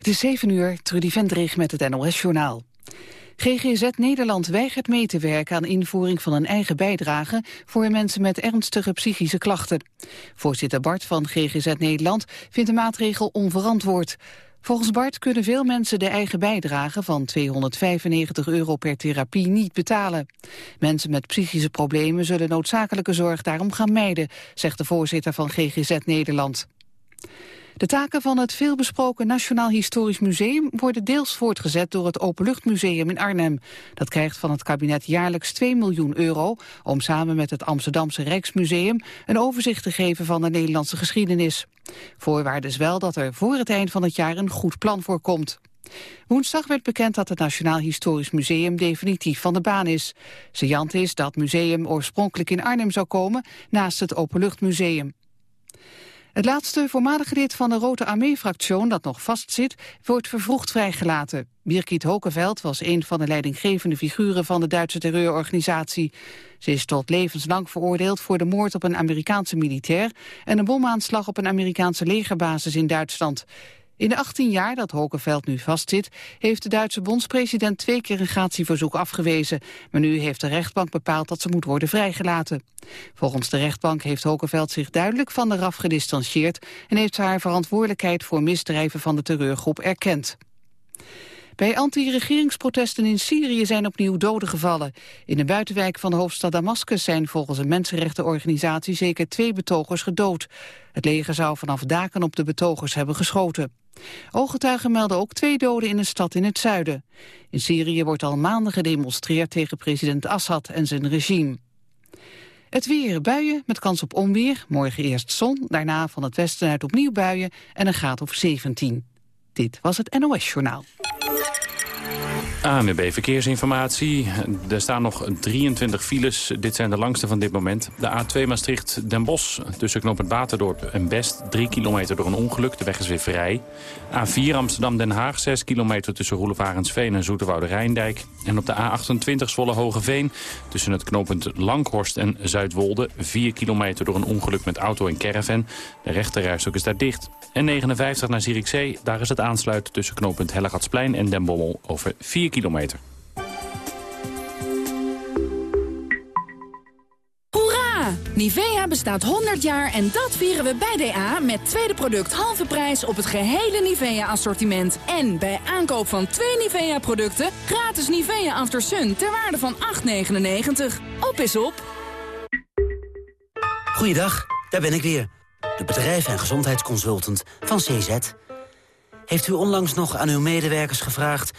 Het is 7 uur, Trudy Vendrig met het NOS-journaal. GGZ Nederland weigert mee te werken aan invoering van een eigen bijdrage voor mensen met ernstige psychische klachten. Voorzitter Bart van GGZ Nederland vindt de maatregel onverantwoord. Volgens Bart kunnen veel mensen de eigen bijdrage van 295 euro per therapie niet betalen. Mensen met psychische problemen zullen noodzakelijke zorg daarom gaan mijden, zegt de voorzitter van GGZ Nederland. De taken van het veelbesproken Nationaal Historisch Museum worden deels voortgezet door het Openluchtmuseum in Arnhem. Dat krijgt van het kabinet jaarlijks 2 miljoen euro om samen met het Amsterdamse Rijksmuseum een overzicht te geven van de Nederlandse geschiedenis. Voorwaarde is wel dat er voor het eind van het jaar een goed plan voorkomt. Woensdag werd bekend dat het Nationaal Historisch Museum definitief van de baan is. Sejant is dat museum oorspronkelijk in Arnhem zou komen naast het Openluchtmuseum. Het laatste voormalige lid van de Rote Armee-fractie dat nog vastzit, wordt vervroegd vrijgelaten. Birgit Hokeveld was een van de leidinggevende figuren van de Duitse terreurorganisatie. Ze is tot levenslang veroordeeld voor de moord op een Amerikaanse militair en een bomaanslag op een Amerikaanse legerbasis in Duitsland. In de 18 jaar dat Hokenveld nu vastzit... heeft de Duitse bondspresident twee keer een gratieverzoek afgewezen. Maar nu heeft de rechtbank bepaald dat ze moet worden vrijgelaten. Volgens de rechtbank heeft Hokenveld zich duidelijk van de RAF gedistanceerd... en heeft haar verantwoordelijkheid voor misdrijven van de terreurgroep erkend. Bij anti-regeringsprotesten in Syrië zijn opnieuw doden gevallen. In de buitenwijk van de hoofdstad Damascus zijn volgens een mensenrechtenorganisatie zeker twee betogers gedood. Het leger zou vanaf daken op de betogers hebben geschoten. Ooggetuigen melden ook twee doden in een stad in het zuiden. In Syrië wordt al maanden gedemonstreerd tegen president Assad en zijn regime. Het weer, buien met kans op onweer. Morgen eerst zon, daarna van het westen uit opnieuw buien en een graad of 17. Dit was het NOS Journaal. ANWB Verkeersinformatie. Er staan nog 23 files. Dit zijn de langste van dit moment. De A2 Maastricht-Den Bosch tussen knooppunt Waterdorp en Best. 3 kilometer door een ongeluk. De weg is weer vrij. A4 Amsterdam-Den Haag. 6 kilometer tussen Roelevarensveen en Zoeterwoude-Rijndijk. En op de A28 Zwolle-Hogeveen tussen het knooppunt Langhorst en Zuidwolde. 4 kilometer door een ongeluk met auto en caravan. De rechterrijstok is daar dicht. En 59 naar Zierikzee. Daar is het aansluiten tussen knooppunt Hellegatsplein en Den Bommel over 4 kilometer. Hoera! Nivea bestaat 100 jaar en dat vieren we bij DA met tweede product halve prijs op het gehele Nivea-assortiment. En bij aankoop van twee Nivea-producten gratis Nivea After Sun ter waarde van 8,99. Op is op! Goeiedag, daar ben ik weer. De bedrijf- en gezondheidsconsultant van CZ. Heeft u onlangs nog aan uw medewerkers gevraagd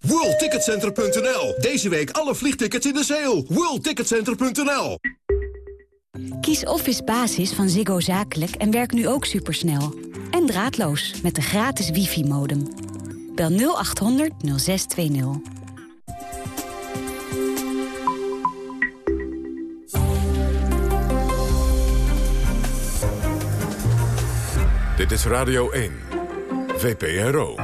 WorldTicketCenter.nl. Deze week alle vliegtickets in de sale. WorldTicketCenter.nl. Kies Office Basis van Ziggo Zakelijk en werk nu ook supersnel. En draadloos met de gratis wifi-modem. Bel 0800 0620. Dit is Radio 1. VPRO.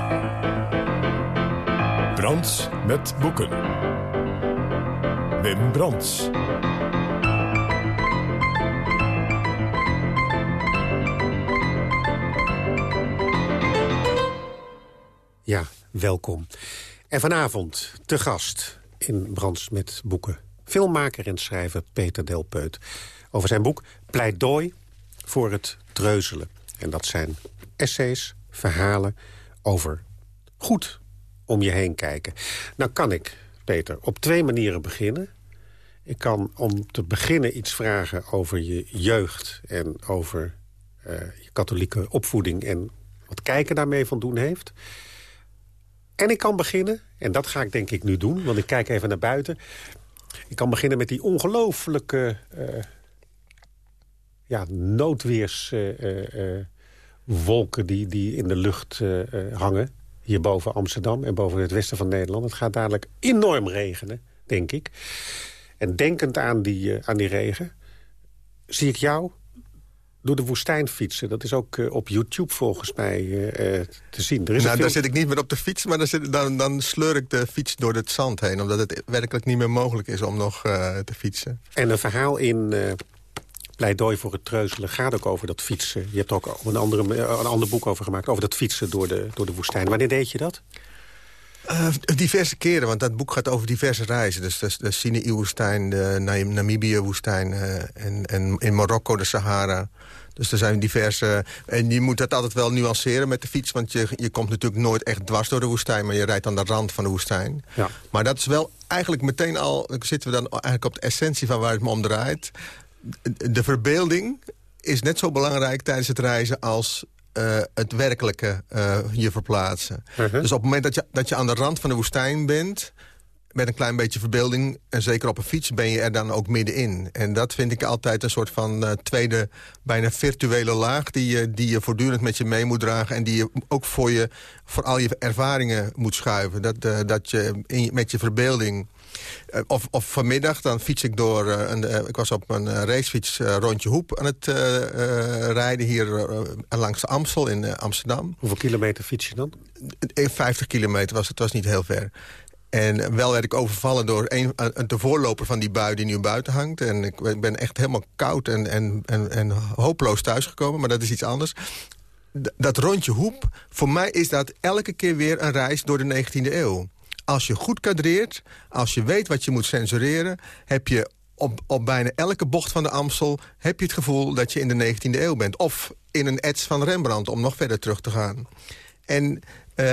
Brands met boeken. Wim Brands. Ja, welkom. En vanavond te gast in Brands met boeken. Filmmaker en schrijver Peter Delpeut. Over zijn boek Pleidooi voor het treuzelen. En dat zijn essays, verhalen over goed om je heen kijken. Nou kan ik, Peter, op twee manieren beginnen. Ik kan om te beginnen iets vragen over je jeugd... en over uh, je katholieke opvoeding en wat kijken daarmee van doen heeft. En ik kan beginnen, en dat ga ik denk ik nu doen... want ik kijk even naar buiten. Ik kan beginnen met die ongelooflijke uh, ja, noodweerswolken uh, die, die in de lucht hangen hier boven Amsterdam en boven het westen van Nederland. Het gaat dadelijk enorm regenen, denk ik. En denkend aan die, uh, aan die regen, zie ik jou door de woestijn fietsen. Dat is ook uh, op YouTube volgens mij uh, te zien. Er is nou, daar zit ik niet meer op de fiets, maar dan, zit, dan, dan, sleur ik de fiets door het zand heen. Omdat het werkelijk niet meer mogelijk is om nog te fietsen. En een verhaal in pleidooi voor het treuzelen gaat ook over dat fietsen. Je hebt ook een, andere, een ander boek over gemaakt, over dat fietsen door de, door de woestijn. Wanneer deed je dat? Uh, diverse keren, want dat boek gaat over diverse reizen. Dus de, de Sinai-woestijn, de Namibië-woestijn uh, en, en in Marokko de Sahara. Dus er zijn diverse... En je moet dat altijd wel nuanceren met de fiets... want je, je komt natuurlijk nooit echt dwars door de woestijn... maar je rijdt aan de rand van de woestijn. Ja. Maar dat is wel eigenlijk meteen al... zitten we dan eigenlijk op de essentie van waar het me om draait de verbeelding is net zo belangrijk tijdens het reizen als uh, het werkelijke uh, je verplaatsen. Uh -huh. Dus op het moment dat je, dat je aan de rand van de woestijn bent... met een klein beetje verbeelding, en zeker op een fiets... ben je er dan ook middenin. En dat vind ik altijd een soort van uh, tweede, bijna virtuele laag... Die je, die je voortdurend met je mee moet dragen... en die je ook voor, je, voor al je ervaringen moet schuiven. Dat, dat je in, met je verbeelding of, of, vanmiddag, dan fiets ik door... Uh, een, uh, ik was op een racefiets rondje Hoep aan het rijden... hier langs de Amstel in Amsterdam. Hoeveel kilometer fiets je dan? 50 kilometer was het, was niet heel ver. En wel werd ik overvallen door een, de voorloper van die bui die nu buiten hangt. En ik ben echt helemaal koud en, en, en, en hopeloos thuisgekomen. Maar dat is iets anders dat rondje hoep, voor mij is dat elke keer weer een reis door de 19e eeuw als je goed kadreert, als je weet wat je moet censureren... heb je op, op bijna elke bocht van de Amstel heb je het gevoel dat je in de 19e eeuw bent. Of in een ets van Rembrandt, om nog verder terug te gaan. En uh,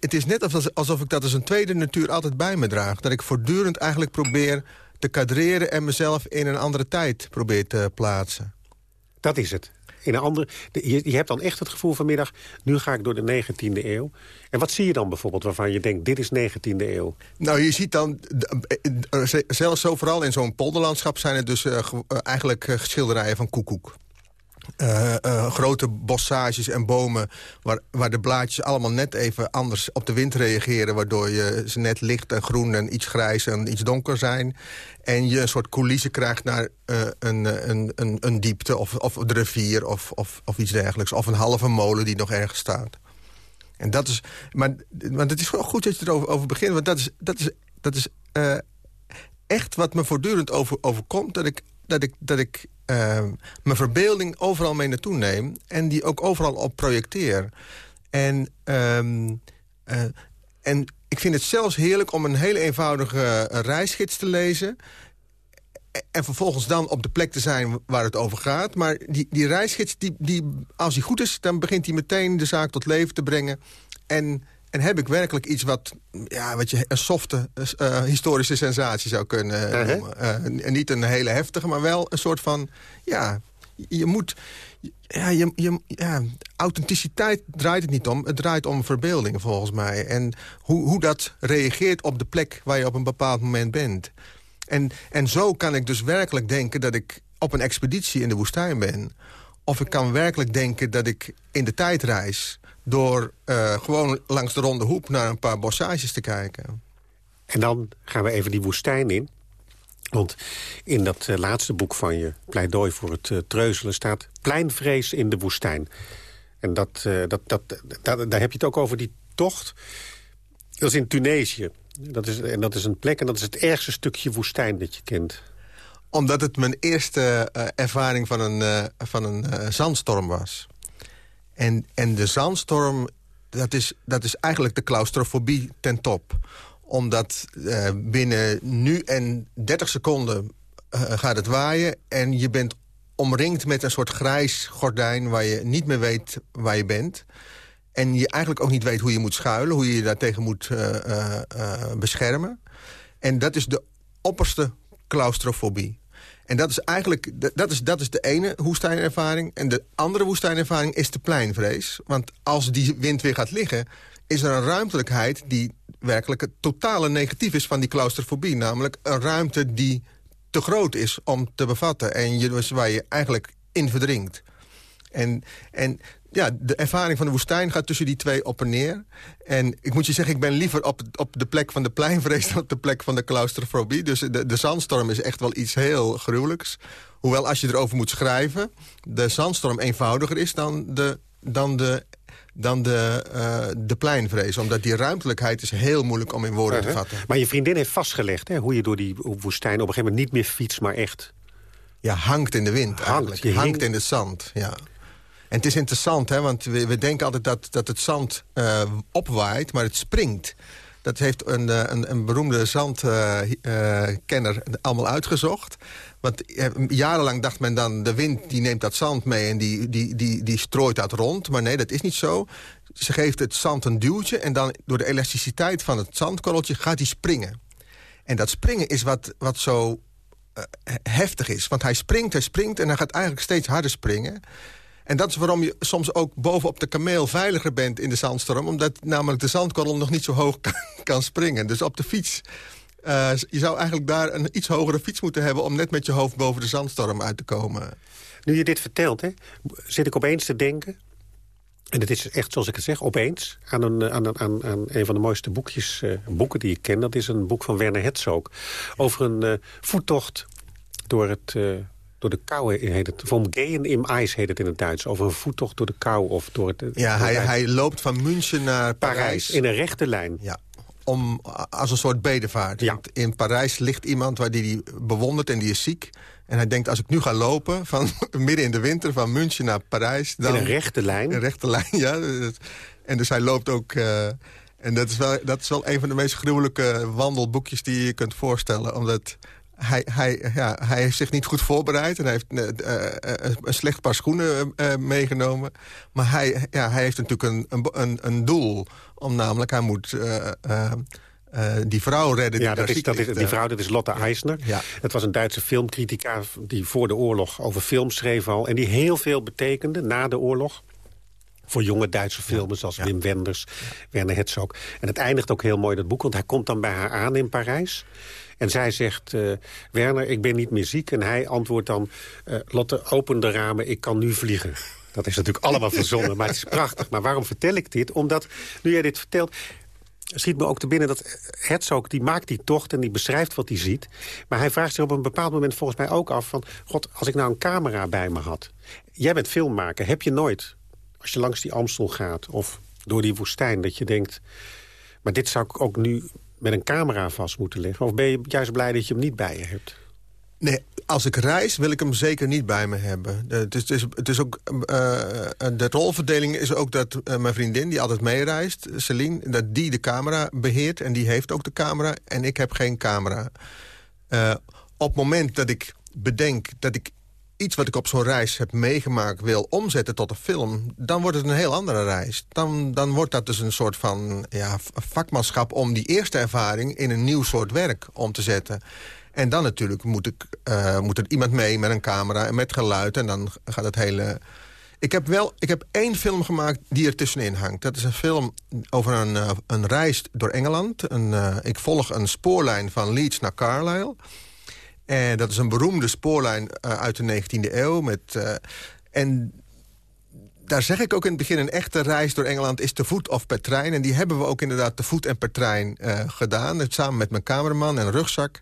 het is net alsof, alsof ik dat als een tweede natuur altijd bij me draag. Dat ik voortdurend eigenlijk probeer te kadreren... en mezelf in een andere tijd probeer te plaatsen. Dat is het in een andere... Je, je, hebt dan echt het gevoel vanmiddag... nu ga ik door de 19e eeuw. En wat zie je dan bijvoorbeeld waarvan je denkt... dit is 19e eeuw? Nou, je ziet dan... Zelfs zo vooral in zo'n polderlandschap... zijn het dus eigenlijk schilderijen van koekoek. Uh, uh, grote bossages en bomen... Waar, waar de blaadjes allemaal net even anders op de wind reageren... waardoor je ze net licht en groen en iets grijs en iets donker zijn. En je een soort coulisse krijgt naar uh, een, een, een, een, diepte... of, of de rivier of, of, of iets dergelijks. Of een halve molen die nog ergens staat. En dat is... Maar, maar het is wel goed dat je erover over begint. Want dat is, dat is, dat is echt wat me voortdurend over, overkomt... dat ik, dat ik, dat ik uh, mijn verbeelding overal mee naartoe neem... en die ook overal op projecteer. En, um, uh, en ik vind het zelfs heerlijk om een hele eenvoudige reisgids te lezen... en vervolgens dan op de plek te zijn waar het over gaat. Maar die, die reisgids, die, die, als hij goed is... dan begint hij meteen de zaak tot leven te brengen... en en heb ik werkelijk iets wat, ja, wat je een softe uh, historische sensatie zou kunnen uh, noemen. Uh, niet een hele heftige, maar wel een soort van... Ja, je moet... Ja, je, je, ja, authenticiteit draait het niet om. Het draait om verbeelding, volgens mij. En hoe, hoe dat reageert op de plek waar je op een bepaald moment bent. En, en zo kan ik dus werkelijk denken dat ik op een expeditie in de woestijn ben. Of ik kan werkelijk denken dat ik in de tijd reis door uh, gewoon langs de ronde hoep naar een paar bossages te kijken. En dan gaan we even die woestijn in. Want in dat uh, laatste boek van je, Pleidooi voor het uh, treuzelen... staat pleinvrees in de woestijn. En dat, dat, dat, dat, daar heb je het ook over die tocht. Dat is in Tunesië. Dat is, en dat is een plek en dat is het ergste stukje woestijn dat je kent. Omdat het mijn eerste ervaring van een, van een zandstorm was. En, en de zandstorm, dat is, dat is eigenlijk de claustrofobie ten top. Omdat binnen nu en 30 seconden gaat het waaien... en je bent omringd met een soort grijs gordijn... waar je niet meer weet waar je bent... En je eigenlijk ook niet weet hoe je moet schuilen... hoe je je daartegen moet uh, beschermen. En dat is de opperste claustrofobie. En dat is eigenlijk dat is, dat is de ene woestijnervaring. En de andere woestijnervaring is de pleinvrees. Want als die wind weer gaat liggen... is er een ruimtelijkheid die werkelijk het totale negatief is van die claustrofobie. Namelijk een ruimte die te groot is om te bevatten. En je, waar je eigenlijk in verdrinkt. En, en ja, de ervaring van de woestijn gaat tussen die twee op en neer. En ik moet je zeggen, ik ben liever op, op de plek van de pleinvrees... dan op de plek van de claustrofobie. Dus de, de zandstorm is echt wel iets heel gruwelijks. Hoewel als je erover moet schrijven... de zandstorm eenvoudiger is dan de, dan de dan de, uh, de pleinvrees. Omdat die ruimtelijkheid is heel moeilijk om in woorden te vatten. Maar je vriendin heeft vastgelegd hè, hoe je door die woestijn... op een gegeven moment niet meer fietst, maar echt... Ja, hangt in de wind hangt, Je hangt in het zand, ja. En het is interessant, hè, want we, denken altijd dat, dat het zand uh, opwaait, maar het springt. Dat heeft een, eh, een, een beroemde zandkenner uh, allemaal uitgezocht. Want jarenlang dacht men dan, de wind die neemt dat zand mee... en die, die, die, die strooit dat rond. Maar nee, dat is niet zo. Ze geeft het zand een duwtje... en dan door de elasticiteit van het zandkorreltje gaat hij springen. En dat springen is wat, wat zo heftig is. Want hij springt, hij springt en hij gaat eigenlijk steeds harder springen... En dat is waarom je soms ook bovenop de kameel veiliger bent in de zandstorm. Omdat namelijk de zandkorrel nog niet zo hoog kan, springen. Dus op de fiets... Uh, je zou eigenlijk daar een iets hogere fiets moeten hebben... om net met je hoofd boven de zandstorm uit te komen. Nu je dit vertelt, hè, zit ik opeens te denken... En het is echt, zoals ik het zeg, opeens aan een, aan, aan, aan een van de mooiste boekjes, uh, boeken die ik ken. Dat is een boek van Werner Herzog. Over een uh, voettocht door het, door de kou heet het. Vom Gehen im Eis heet het in het Duits. Over een voettocht door de kou of door het... Ja, hij, hij loopt van München naar Parijs. In een rechte lijn. Ja, om, als een soort bedevaart. Ja. In Parijs ligt iemand waar die, die bewondert en die is ziek. En hij denkt, als ik nu ga lopen, van midden in de winter... van München naar Parijs... Dan, in een rechte lijn? Een rechte lijn, ja. En dus hij loopt ook... Uh, en dat is, wel, dat is wel een van de meest gruwelijke wandelboekjes die je kunt voorstellen. Omdat hij, hij, ja, hij heeft zich niet goed voorbereid en hij heeft uh, een slecht paar schoenen meegenomen. Maar hij, ja, hij heeft natuurlijk een, een, een doel. Om namelijk, hij moet die vrouw redden. Die dat is, dat is, die vrouw, dat is Lotte Eisner. Ja. Het was een Duitse filmcritica die voor de oorlog over film schreef al. En die heel veel betekende na de oorlog voor jonge Duitse filmers als Wim Wenders, Werner Herzog. En het eindigt ook heel mooi, dat boek, want hij komt dan bij haar aan in Parijs. En zij zegt, uh, Werner, ik ben niet meer ziek. En hij antwoordt dan, uh, Lotte, open de ramen, ik kan nu vliegen. Dat is natuurlijk allemaal verzonnen, maar het is prachtig. Maar waarom vertel ik dit? Omdat, nu jij dit vertelt schiet me ook te binnen dat Herzog, die maakt die tocht en die beschrijft wat hij ziet. Maar hij vraagt zich op een bepaald moment volgens mij ook af van... God, als ik nou een camera bij me had. Jij bent filmmaker, heb je nooit, als je langs die Amstel gaat... of door die woestijn, dat je denkt... maar dit zou ik ook nu met een camera vast moeten liggen? Of ben je juist blij dat je hem niet bij je hebt? Nee, als ik reis wil ik hem zeker niet bij me hebben. Het is, het is, ook, uh, de rolverdeling is ook dat uh, mijn vriendin, die altijd meereist, Celine... dat die de camera beheert en die heeft ook de camera en ik heb geen camera. Op het moment dat ik bedenk dat ik iets wat ik op zo'n reis heb meegemaakt wil omzetten tot een film... dan wordt het een heel andere reis. Dan, dan wordt dat dus een soort van ja, vakmanschap om die eerste ervaring... in een nieuw soort werk om te zetten. En dan natuurlijk moet, ik, uh, moet er iemand mee met een camera en met geluid... en dan gaat het hele... Ik heb wel ik heb één film gemaakt die er tussenin hangt. Dat is een film over een, uh, een reis door Engeland. Een, uh, ik volg een spoorlijn van Leeds naar Carlisle... En dat is een beroemde spoorlijn uh, uit de 19e eeuw. Met, uh, en daar zeg ik ook in het begin... een echte reis door Engeland is te voet of per trein. En die hebben we ook inderdaad te voet en per trein uh, gedaan. Samen met mijn cameraman en rugzak.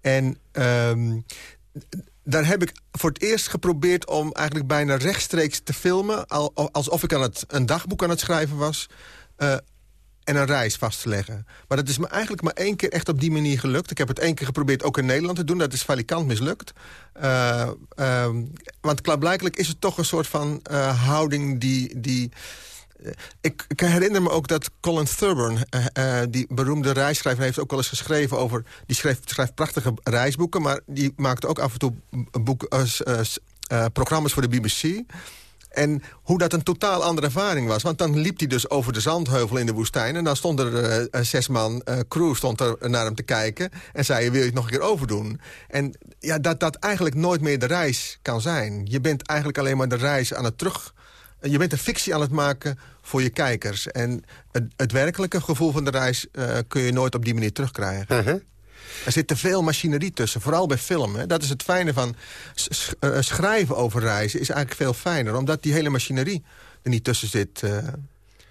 En um, daar heb ik voor het eerst geprobeerd om eigenlijk bijna rechtstreeks te filmen... alsof ik aan het, een dagboek aan het schrijven was... en een reis vast te leggen. Maar dat is me eigenlijk maar één keer echt op die manier gelukt. Ik heb het één keer geprobeerd ook in Nederland te doen. Dat is valikant mislukt. Uh, uh, want klaarblijkelijk is het toch een soort van uh, houding die... die ik, ik, herinner me ook dat Colin Thurburn, die beroemde reisschrijver... heeft ook wel eens geschreven over... die schrijft, schrijft prachtige reisboeken... maar die maakte ook af en toe boek, uh, programma's voor de BBC... En hoe dat een totaal andere ervaring was. Want dan liep hij dus over de zandheuvel in de woestijn... en dan stond er uh, een zes man uh, crew stond er naar hem te kijken... en zei, wil je het nog een keer overdoen? En ja, dat dat eigenlijk nooit meer de reis kan zijn. Je bent eigenlijk alleen maar de reis aan het terug... Je bent een fictie aan het maken voor je kijkers. En het, het werkelijke gevoel van de reis kun je nooit op die manier terugkrijgen. Uh -huh. Er zit te veel machinerie tussen, vooral bij film. Hè. Dat is het fijne van uh, schrijven over reizen, is eigenlijk veel fijner. Omdat die hele machinerie er niet tussen zit. Uh,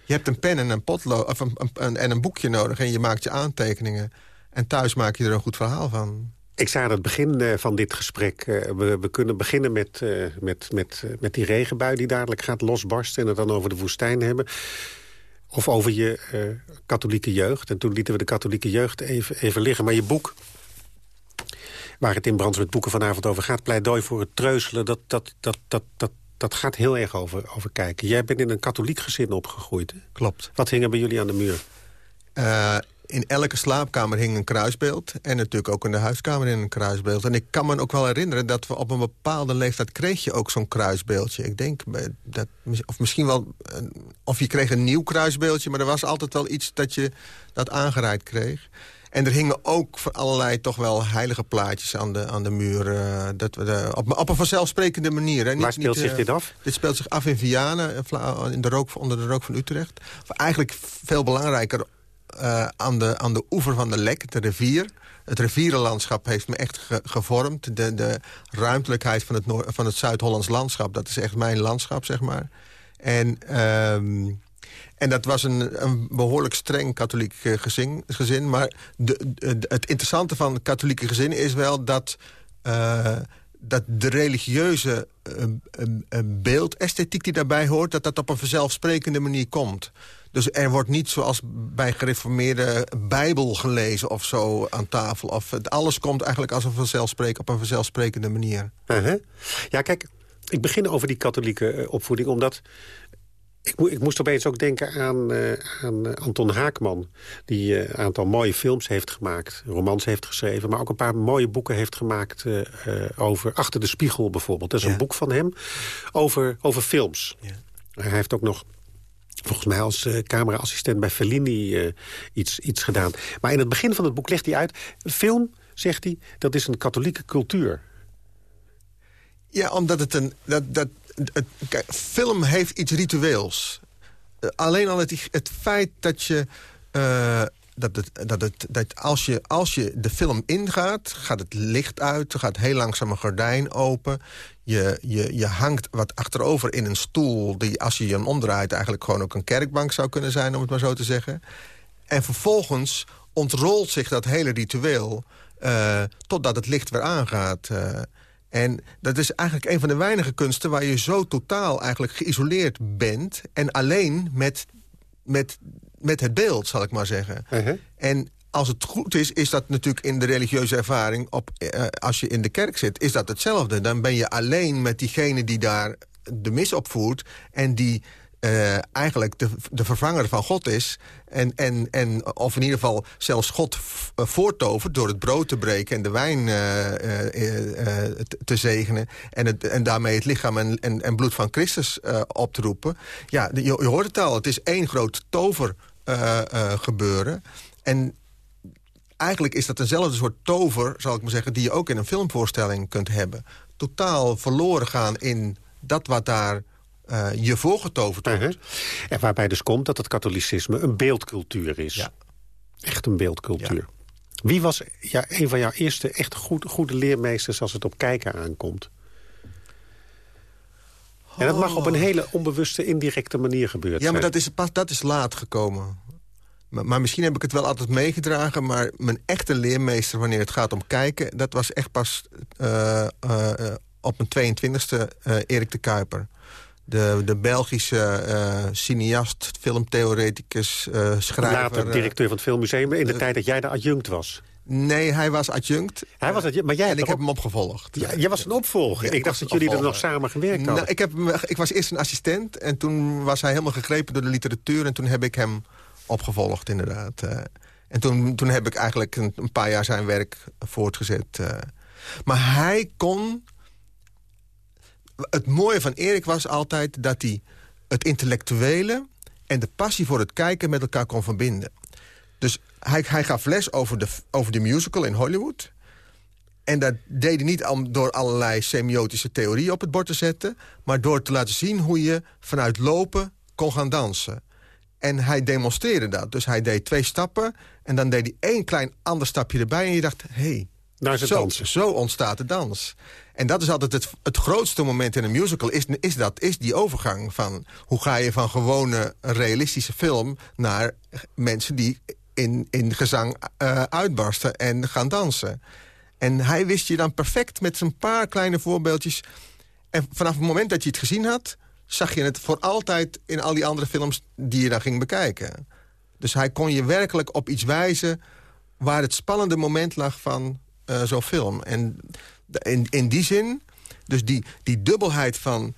je hebt een pen en een, potlood, een, en een boekje nodig en je maakt je aantekeningen. En thuis maak je er een goed verhaal van. Ik zei aan het begin uh, van dit gesprek... We, we, kunnen beginnen met, met, met, met die regenbui die dadelijk gaat losbarsten... en het dan over de woestijn hebben. Of over je uh, katholieke jeugd. En toen lieten we de katholieke jeugd even, even liggen. Maar je boek, waar het in Brands met Boeken vanavond over gaat... pleidooi voor het treuzelen, dat, dat, dat, dat, dat, dat gaat heel erg over, over kijken. Jij bent in een katholiek gezin opgegroeid. Hè? Klopt. Wat hing er bij jullie aan de muur? Uh, in elke slaapkamer hing een kruisbeeld. En natuurlijk ook in de huiskamer in een kruisbeeld. En ik kan me ook wel herinneren dat we op een bepaalde leeftijd... kreeg je ook zo'n kruisbeeldje. Ik denk, dat, of misschien wel... Of je kreeg een nieuw kruisbeeldje... maar er was altijd wel iets dat je dat aangereikt kreeg. En er hingen ook allerlei toch wel heilige plaatjes aan de, aan de muur. Uh, dat we de, op, op een vanzelfsprekende manier. Hè. Niet, Waar speelt niet, zich dit af? Dit speelt zich af in Vianen, in de rook, onder de rook van Utrecht. Of eigenlijk veel belangrijker uh, aan, de, aan de oever van de Lek, de rivier. Het rivierenlandschap heeft me echt ge gevormd. De, de ruimtelijkheid van het, van het Zuid-Hollands landschap, dat is echt mijn landschap, zeg maar. En, um, en dat was een, een behoorlijk streng katholiek gezin. gezin maar de, het interessante van katholieke gezinnen is wel dat... Uh, dat de religieuze uh, uh, beeldesthetiek die daarbij hoort... dat dat op een vanzelfsprekende manier komt. Dus er wordt niet zoals bij gereformeerde bijbel gelezen of zo aan tafel. Of het, alles komt eigenlijk als een vanzelfspreek, op een vanzelfsprekende manier. Uh -huh. Ja, kijk, ik begin over die katholieke uh, opvoeding, omdat... Ik, mo ik, moest opeens ook denken aan, uh, aan Anton Haakman... die een uh, aantal mooie films heeft gemaakt, romans heeft geschreven... maar ook een paar mooie boeken heeft gemaakt over Achter de Spiegel bijvoorbeeld. Dat is ja. een boek van hem over, over films. Ja. Hij heeft ook nog volgens mij als cameraassistent bij Fellini iets, iets gedaan. Maar in het begin van het boek legt hij uit... film, zegt hij, dat is een katholieke cultuur. Ja, omdat het een... Dat, dat, kijk, film heeft iets ritueels. Uh, alleen al het, feit dat je... dat, het, dat, het, dat als, je, als je de film ingaat, gaat het licht uit... er gaat heel langzaam een gordijn open... Je, je, je hangt wat achterover in een stoel... die als je je omdraait eigenlijk gewoon ook een kerkbank zou kunnen zijn... om het maar zo te zeggen. En vervolgens ontrolt zich dat hele ritueel... Uh, totdat het licht weer aangaat. En dat is eigenlijk een van de weinige kunsten... waar je zo totaal eigenlijk geïsoleerd bent... en alleen met, met, met het beeld, zal ik maar zeggen. Uh -huh. En als het goed is, is dat natuurlijk in de religieuze ervaring... Op, uh, als je in de kerk zit, is dat hetzelfde. Dan ben je alleen met diegene die daar de mis opvoert... en die uh, eigenlijk de, de vervanger van God is. En, en, en, of in ieder geval zelfs God voortovert door het brood te breken... en de wijn te, te zegenen. En, het, en daarmee het lichaam en, en, en bloed van Christus op te roepen. Ja, je, je, hoort het al. Het is één groot tover gebeuren. En eigenlijk is dat eenzelfde soort tover, zal ik maar zeggen... die je ook in een filmvoorstelling kunt hebben. Totaal verloren gaan in dat wat daar uh, je voorgetoverd wordt. Uh -huh. En waarbij dus komt dat het katholicisme een beeldcultuur is. Ja. Echt een beeldcultuur. Ja. Wie was ja, een van jouw eerste echt goed, goede leermeesters... als het op kijken aankomt? En dat mag op een hele onbewuste, indirecte manier gebeuren. Ja, maar dat is, pas, dat is laat gekomen. Maar, maar, misschien heb ik het wel altijd meegedragen... maar mijn echte leermeester wanneer het gaat om kijken... dat was echt pas uh, uh, op mijn 22e uh, Erik de Kuiper. De, de Belgische uh, cineast, filmtheoreticus, uh, schrijver. Later directeur van het Filmmuseum in de tijd dat jij de adjunct was. Nee, hij was adjunct. Hij was adjunct, maar jij en ik heb hem opgevolgd. Ja, jij was een opvolger. ik dacht dat jullie er nog samen gewerkt hadden. Nou, ik, heb, ik was eerst een assistent en toen was hij helemaal gegrepen door de literatuur... en toen heb ik hem opgevolgd, inderdaad. en toen, toen heb ik eigenlijk een, een paar jaar zijn werk voortgezet. maar hij kon het mooie van Erik was altijd dat hij het intellectuele... en de passie voor het kijken met elkaar kon verbinden. Dus hij, hij gaf les over de, over de musical in Hollywood... En dat deed hij niet door allerlei semiotische theorieën op het bord te zetten... maar door te laten zien hoe je vanuit lopen kon gaan dansen. En hij demonstreerde dat. Dus hij deed twee stappen en dan deed hij één klein ander stapje erbij... en je dacht, hé, hey, Zo, dansen. zo ontstaat de dans. En dat is altijd het, het grootste moment in een musical... Is, is, dat, is die overgang van hoe ga je van gewone realistische film... naar mensen die in, in gezang uh, uitbarsten en gaan dansen. En hij wist je dan perfect met zijn paar kleine voorbeeldjes. En vanaf het moment dat je het gezien had... zag je het voor altijd in al die andere films die je dan ging bekijken. Dus hij kon je werkelijk op iets wijzen... waar het spannende moment lag van uh, zo'n film. En in, in die zin, dus die, die dubbelheid van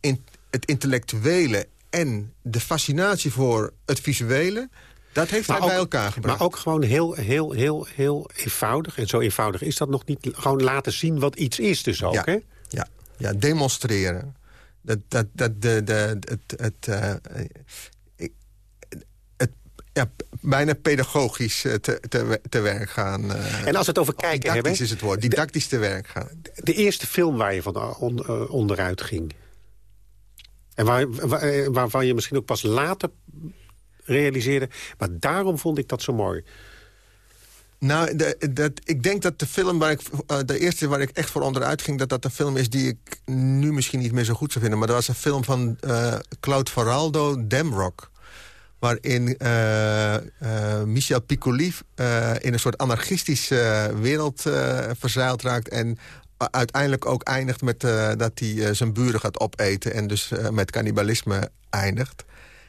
in, het intellectuele... en de fascinatie voor het visuele... Dat heeft maar hij ook, bij elkaar gebracht. Maar ook gewoon heel, heel, heel, heel eenvoudig. En zo eenvoudig is dat nog niet. Gewoon laten zien wat iets is dus ook, ja, hè? Ja, ja, demonstreren. Dat, dat, dat, de, de, het, het, uh, het, ja, bijna pedagogisch te, te, te werk gaan. Uh, en als we het over kijken didactisch hebben... is het woord, didactisch te werk gaan. De eerste film waar je van on, uh, onderuit ging... en waar, waar, waarvan je misschien ook pas later realiseerde... maar daarom vond ik dat zo mooi. Nou, de, dat, ik denk dat de film waar ik, de eerste waar ik echt voor onderuit ging... dat dat een film is die ik nu misschien niet meer zo goed zou vinden. Maar dat was een film van uh, Claude Faraldo, Damrock. Waarin uh, Michel Piccoli in een soort anarchistische wereld verzeild raakt... en uiteindelijk ook eindigt met dat hij zijn buren gaat opeten... en dus met cannibalisme eindigt.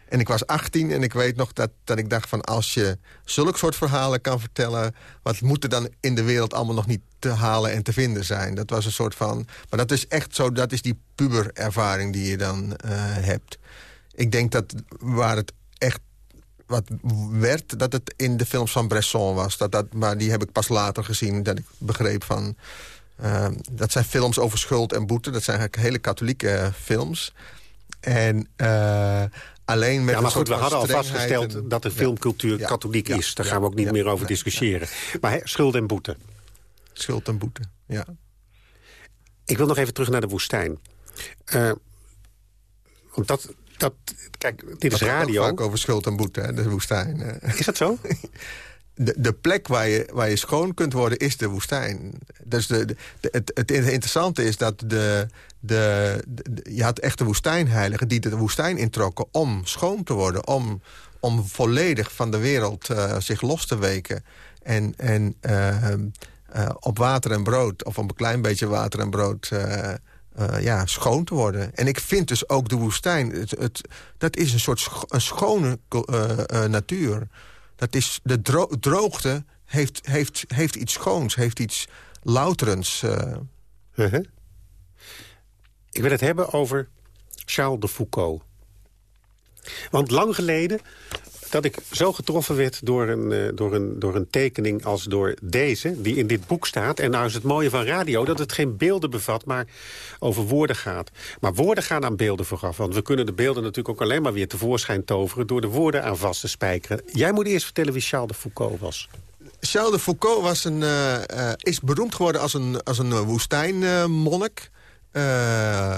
En ik was 18 en ik weet nog dat, dat ik dacht van... als je zulke soort verhalen kan vertellen... wat moet er dan in de wereld allemaal nog niet te halen en te vinden zijn? Dat was een soort van... Maar dat is echt zo, dat is die puberervaring die je dan hebt. Ik denk dat waar het wat werd, dat het in de films van Bresson was. Dat, dat, maar die heb ik pas later gezien, dat ik begreep van... Uh, dat zijn films over schuld en boete. Dat zijn eigenlijk hele katholieke films. En... Uh, Alleen met ja, maar goed, we hadden al vastgesteld en- dat de filmcultuur Ja. katholiek Ja. is. Daar Ja. gaan we ook niet meer over discussiëren. Maar schuld en boete. Schuld en boete, ja. Ik wil nog even terug naar de woestijn. Eh, want dat, kijk, dit is Dat gaat ook radio. vaak over schuld en boete, hè, de woestijn. eh. Is dat zo? De, de plek waar je, waar je schoon kunt worden is de woestijn. Dus de, de- het, het interessante is dat de, de, de- je had echte woestijnheiligen... die de woestijn introkken om schoon te worden. Om, om volledig van de wereld eh, zich los te weken. En, en eh, eh, op water en brood, of op een klein beetje water en brood... eh, ja, schoon te worden. En ik vind dus ook de woestijn... Het, het, dat is een soort een schone eh, eh, natuur. Dat is, de dro- droogte heeft, heeft, heeft iets schoons, heeft iets louterends. Ik wil het hebben over Charles de Foucault. Want lang geleden dat ik zo getroffen werd door een, eh, door, een, door een tekening als door deze... die in dit boek staat. En nou is het mooie van radio dat het geen beelden bevat... maar over woorden gaat. Maar woorden gaan aan beelden vooraf. Want we kunnen de beelden natuurlijk ook alleen maar weer tevoorschijn toveren... door de woorden aan vast te spijkeren. Jij moet eerst vertellen wie Charles de Foucault was. Charles de Foucault was een, eh, eh, is beroemd geworden als een, als een woestijnmonnik. Eh,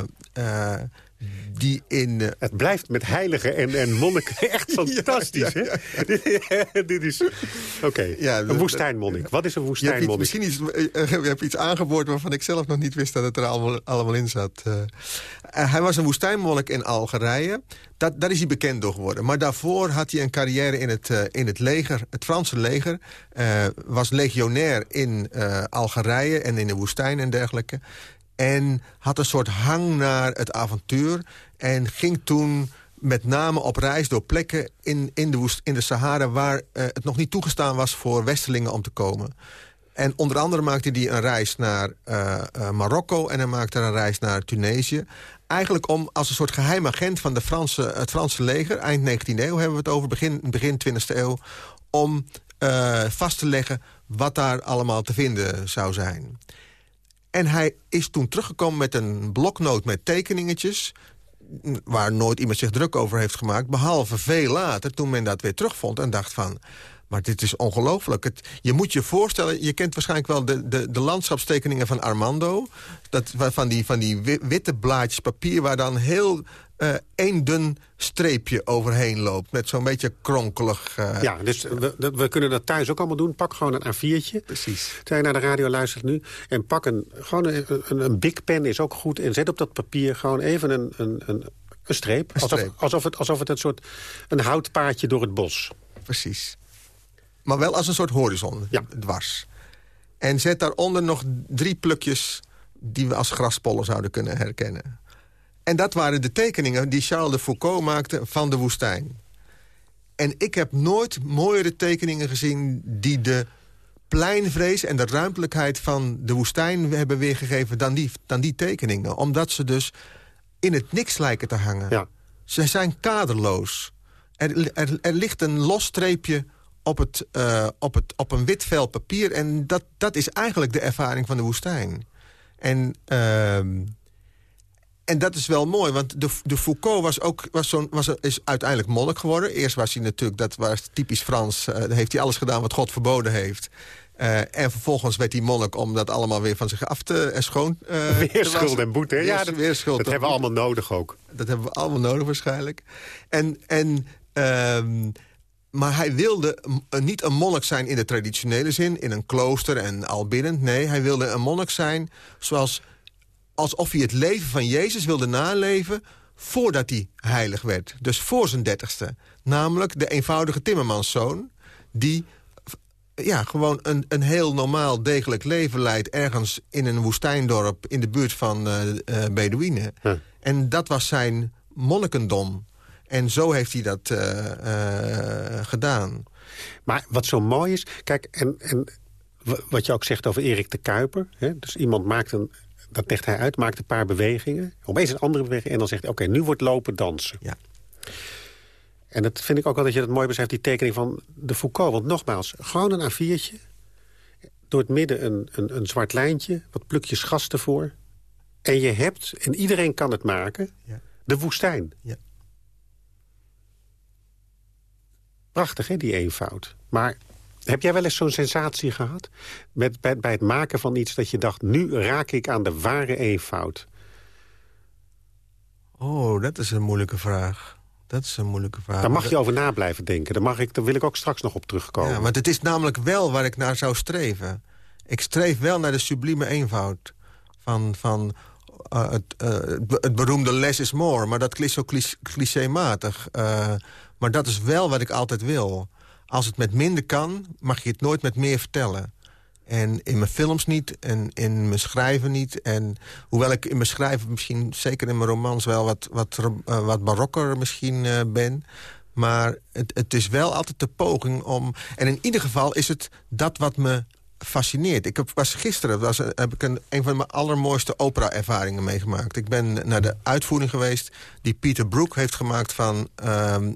die in... eh, Het blijft met heiligen en, en monniken echt fantastisch, ja, hè? Dit is... Oké, Ja, een woestijnmonnik. Wat is een woestijnmonnik? misschien iets, eh, je hebt iets aangeboord waarvan ik zelf nog niet wist dat het er allemaal, allemaal in zat. Eh, eh, hij was een woestijnmonnik in Algerije. Dat, daar is hij bekend door geworden. Maar daarvoor had hij een carrière in het, eh, in het leger, het Franse leger. Eh, was legionair in eh, Algerije en in de woestijn en dergelijke. En had een soort hang naar het avontuur. En ging toen met name op reis door plekken in, in, de, woest, in de Sahara... waar uh, het nog niet toegestaan was voor Westerlingen om te komen. En onder andere maakte hij een reis naar uh, uh, Marokko... en hij maakte een reis naar Tunesië. Eigenlijk om als een soort geheim agent van de Franse, het Franse leger... eind 19e eeuw hebben we het over, begin, begin 20e eeuw... om vast te leggen wat daar allemaal te vinden zou zijn. En hij is toen teruggekomen met een bloknoot met tekeningetjes waar nooit iemand zich druk over heeft gemaakt... behalve veel later, toen men dat weer terugvond en dacht van... Maar dit is ongelooflijk. Je moet je voorstellen, je kent waarschijnlijk wel de, de, de landschapstekeningen van Armando. Dat, van, die, van die witte blaadjes papier waar dan heel één dun streepje overheen loopt. Met zo'n beetje kronkelig... Uh... Ja, dus we, we, kunnen dat thuis ook allemaal doen. Pak gewoon een A4'tje. Precies. Terwijl je naar de radio luistert nu. En pak een, gewoon een, een, een big pen is ook goed. En zet op dat papier gewoon even een, een, een, een streep. Een alsof, streep. Alsof, het, alsof het een soort een houtpaadje door het bos. Precies. Maar wel als een soort horizon, ja. dwars. En zet daaronder nog drie plukjes die we als graspollen zouden kunnen herkennen. En dat waren de tekeningen die Charles de Foucault maakte van de woestijn. En ik heb nooit mooiere tekeningen gezien... die de pleinvrees en de ruimtelijkheid van de woestijn hebben weergegeven... dan die, dan die tekeningen. Omdat ze dus in het niks lijken te hangen. Ja. Ze zijn kaderloos. Er, er, er ligt een los streepje op, het, uh, op, het, op een wit vel papier. En dat, dat is eigenlijk de ervaring van de woestijn. En... Uh, en dat is wel mooi, want de, de Foucault was ook, was zo'n was, is uiteindelijk monnik geworden. Eerst was hij natuurlijk, dat was typisch Frans... Uh, heeft hij alles gedaan wat God verboden heeft. Uh, en vervolgens werd hij monnik om dat allemaal weer van zich af te en schoon uh, Weer schuld en boete. Ja, dat, weer schuld dat hebben we allemaal nodig ook. Dat hebben we allemaal nodig waarschijnlijk. En, en, uh, maar hij wilde niet een monnik zijn in de traditionele zin... in een klooster en al binnen. Nee, hij wilde een monnik zijn zoals alsof hij het leven van Jezus wilde naleven... voordat hij heilig werd. Dus voor zijn dertigste. Namelijk de eenvoudige timmermanszoon... die ja, gewoon een, een heel normaal, degelijk leven leidt... ergens in een woestijndorp in de buurt van uh, uh, Bedouinen. Huh. En dat was zijn monnikendom. En zo heeft hij dat uh, gedaan. Maar wat zo mooi is... Kijk, en, en wat je ook zegt over Erik de Kuiper... Hè, dus iemand maakt een dat legt hij uit, maakt een paar bewegingen. Opeens een andere beweging en dan zegt hij... oké, okay, nu wordt lopen dansen. Ja. En dat vind ik ook wel dat je dat mooi beschrijft, die tekening van de Foucault. Want nogmaals, gewoon een A4'tje. Door het midden een, een, een zwart lijntje, wat plukjes gas ervoor. En je hebt, en iedereen kan het maken, ja. de woestijn. Ja. Prachtig, hè, die eenvoud. Maar heb jij wel eens zo'n sensatie gehad? Met, bij, bij het maken van iets dat je dacht... nu raak ik aan de ware eenvoud. Oh, dat is een moeilijke vraag. Dat is een moeilijke vraag. Daar mag je over na blijven denken. Daar, mag ik, daar wil ik ook straks nog op terugkomen. Ja, want het is namelijk wel waar ik naar zou streven. Ik streef wel naar de sublieme eenvoud. Van, van uh, het, uh, het, beroemde less is more. Maar dat klinkt zo clichématig. Uh, maar dat is wel wat ik altijd wil als het met minder kan, mag je het nooit met meer vertellen. En in mijn films niet, en in mijn schrijven niet. En hoewel ik in mijn schrijven misschien, zeker in mijn romans... wel wat, wat, uh, wat barokker misschien uh, ben... maar het, het is wel altijd de poging om... en in ieder geval is het dat wat me fascineert. Ik heb, was gisteren was, heb ik een, een van mijn allermooiste opera-ervaringen meegemaakt. Ik ben naar de uitvoering geweest die Peter Brook heeft gemaakt... van uh, uh,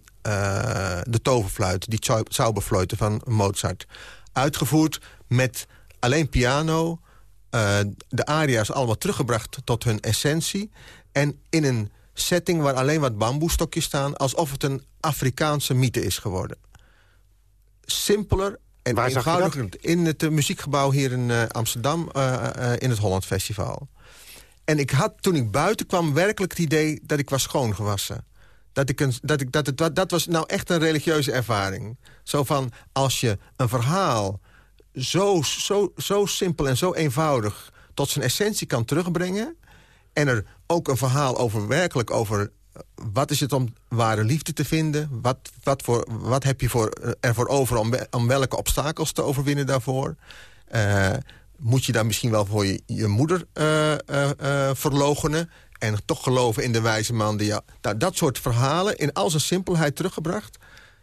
de toverfluit, die Zauberfluiten van Mozart. Uitgevoerd met alleen piano... Uh, de aria's allemaal teruggebracht tot hun essentie... en in een setting waar alleen wat bamboestokjes staan... alsof het een Afrikaanse mythe is geworden. Simpeler en Waar eenvoudig in het uh, muziekgebouw hier in uh, Amsterdam, uh, in het Holland Festival. En ik had toen ik buiten kwam werkelijk het idee dat ik was schoongewassen. Dat, ik een, dat, ik, dat, het, dat, dat was nou echt een religieuze ervaring. Zo van, als je een verhaal zo, zo, zo simpel en zo eenvoudig... tot zijn essentie kan terugbrengen... en er ook een verhaal over werkelijk over wat is het om ware liefde te vinden? Wat, wat, voor, wat heb je voor, ervoor over om, om welke obstakels te overwinnen daarvoor? Uh, moet je dan misschien wel voor je, je moeder uh, verlogenen... en toch geloven in de wijze man die... Ja, nou, dat soort verhalen in al zijn simpelheid teruggebracht...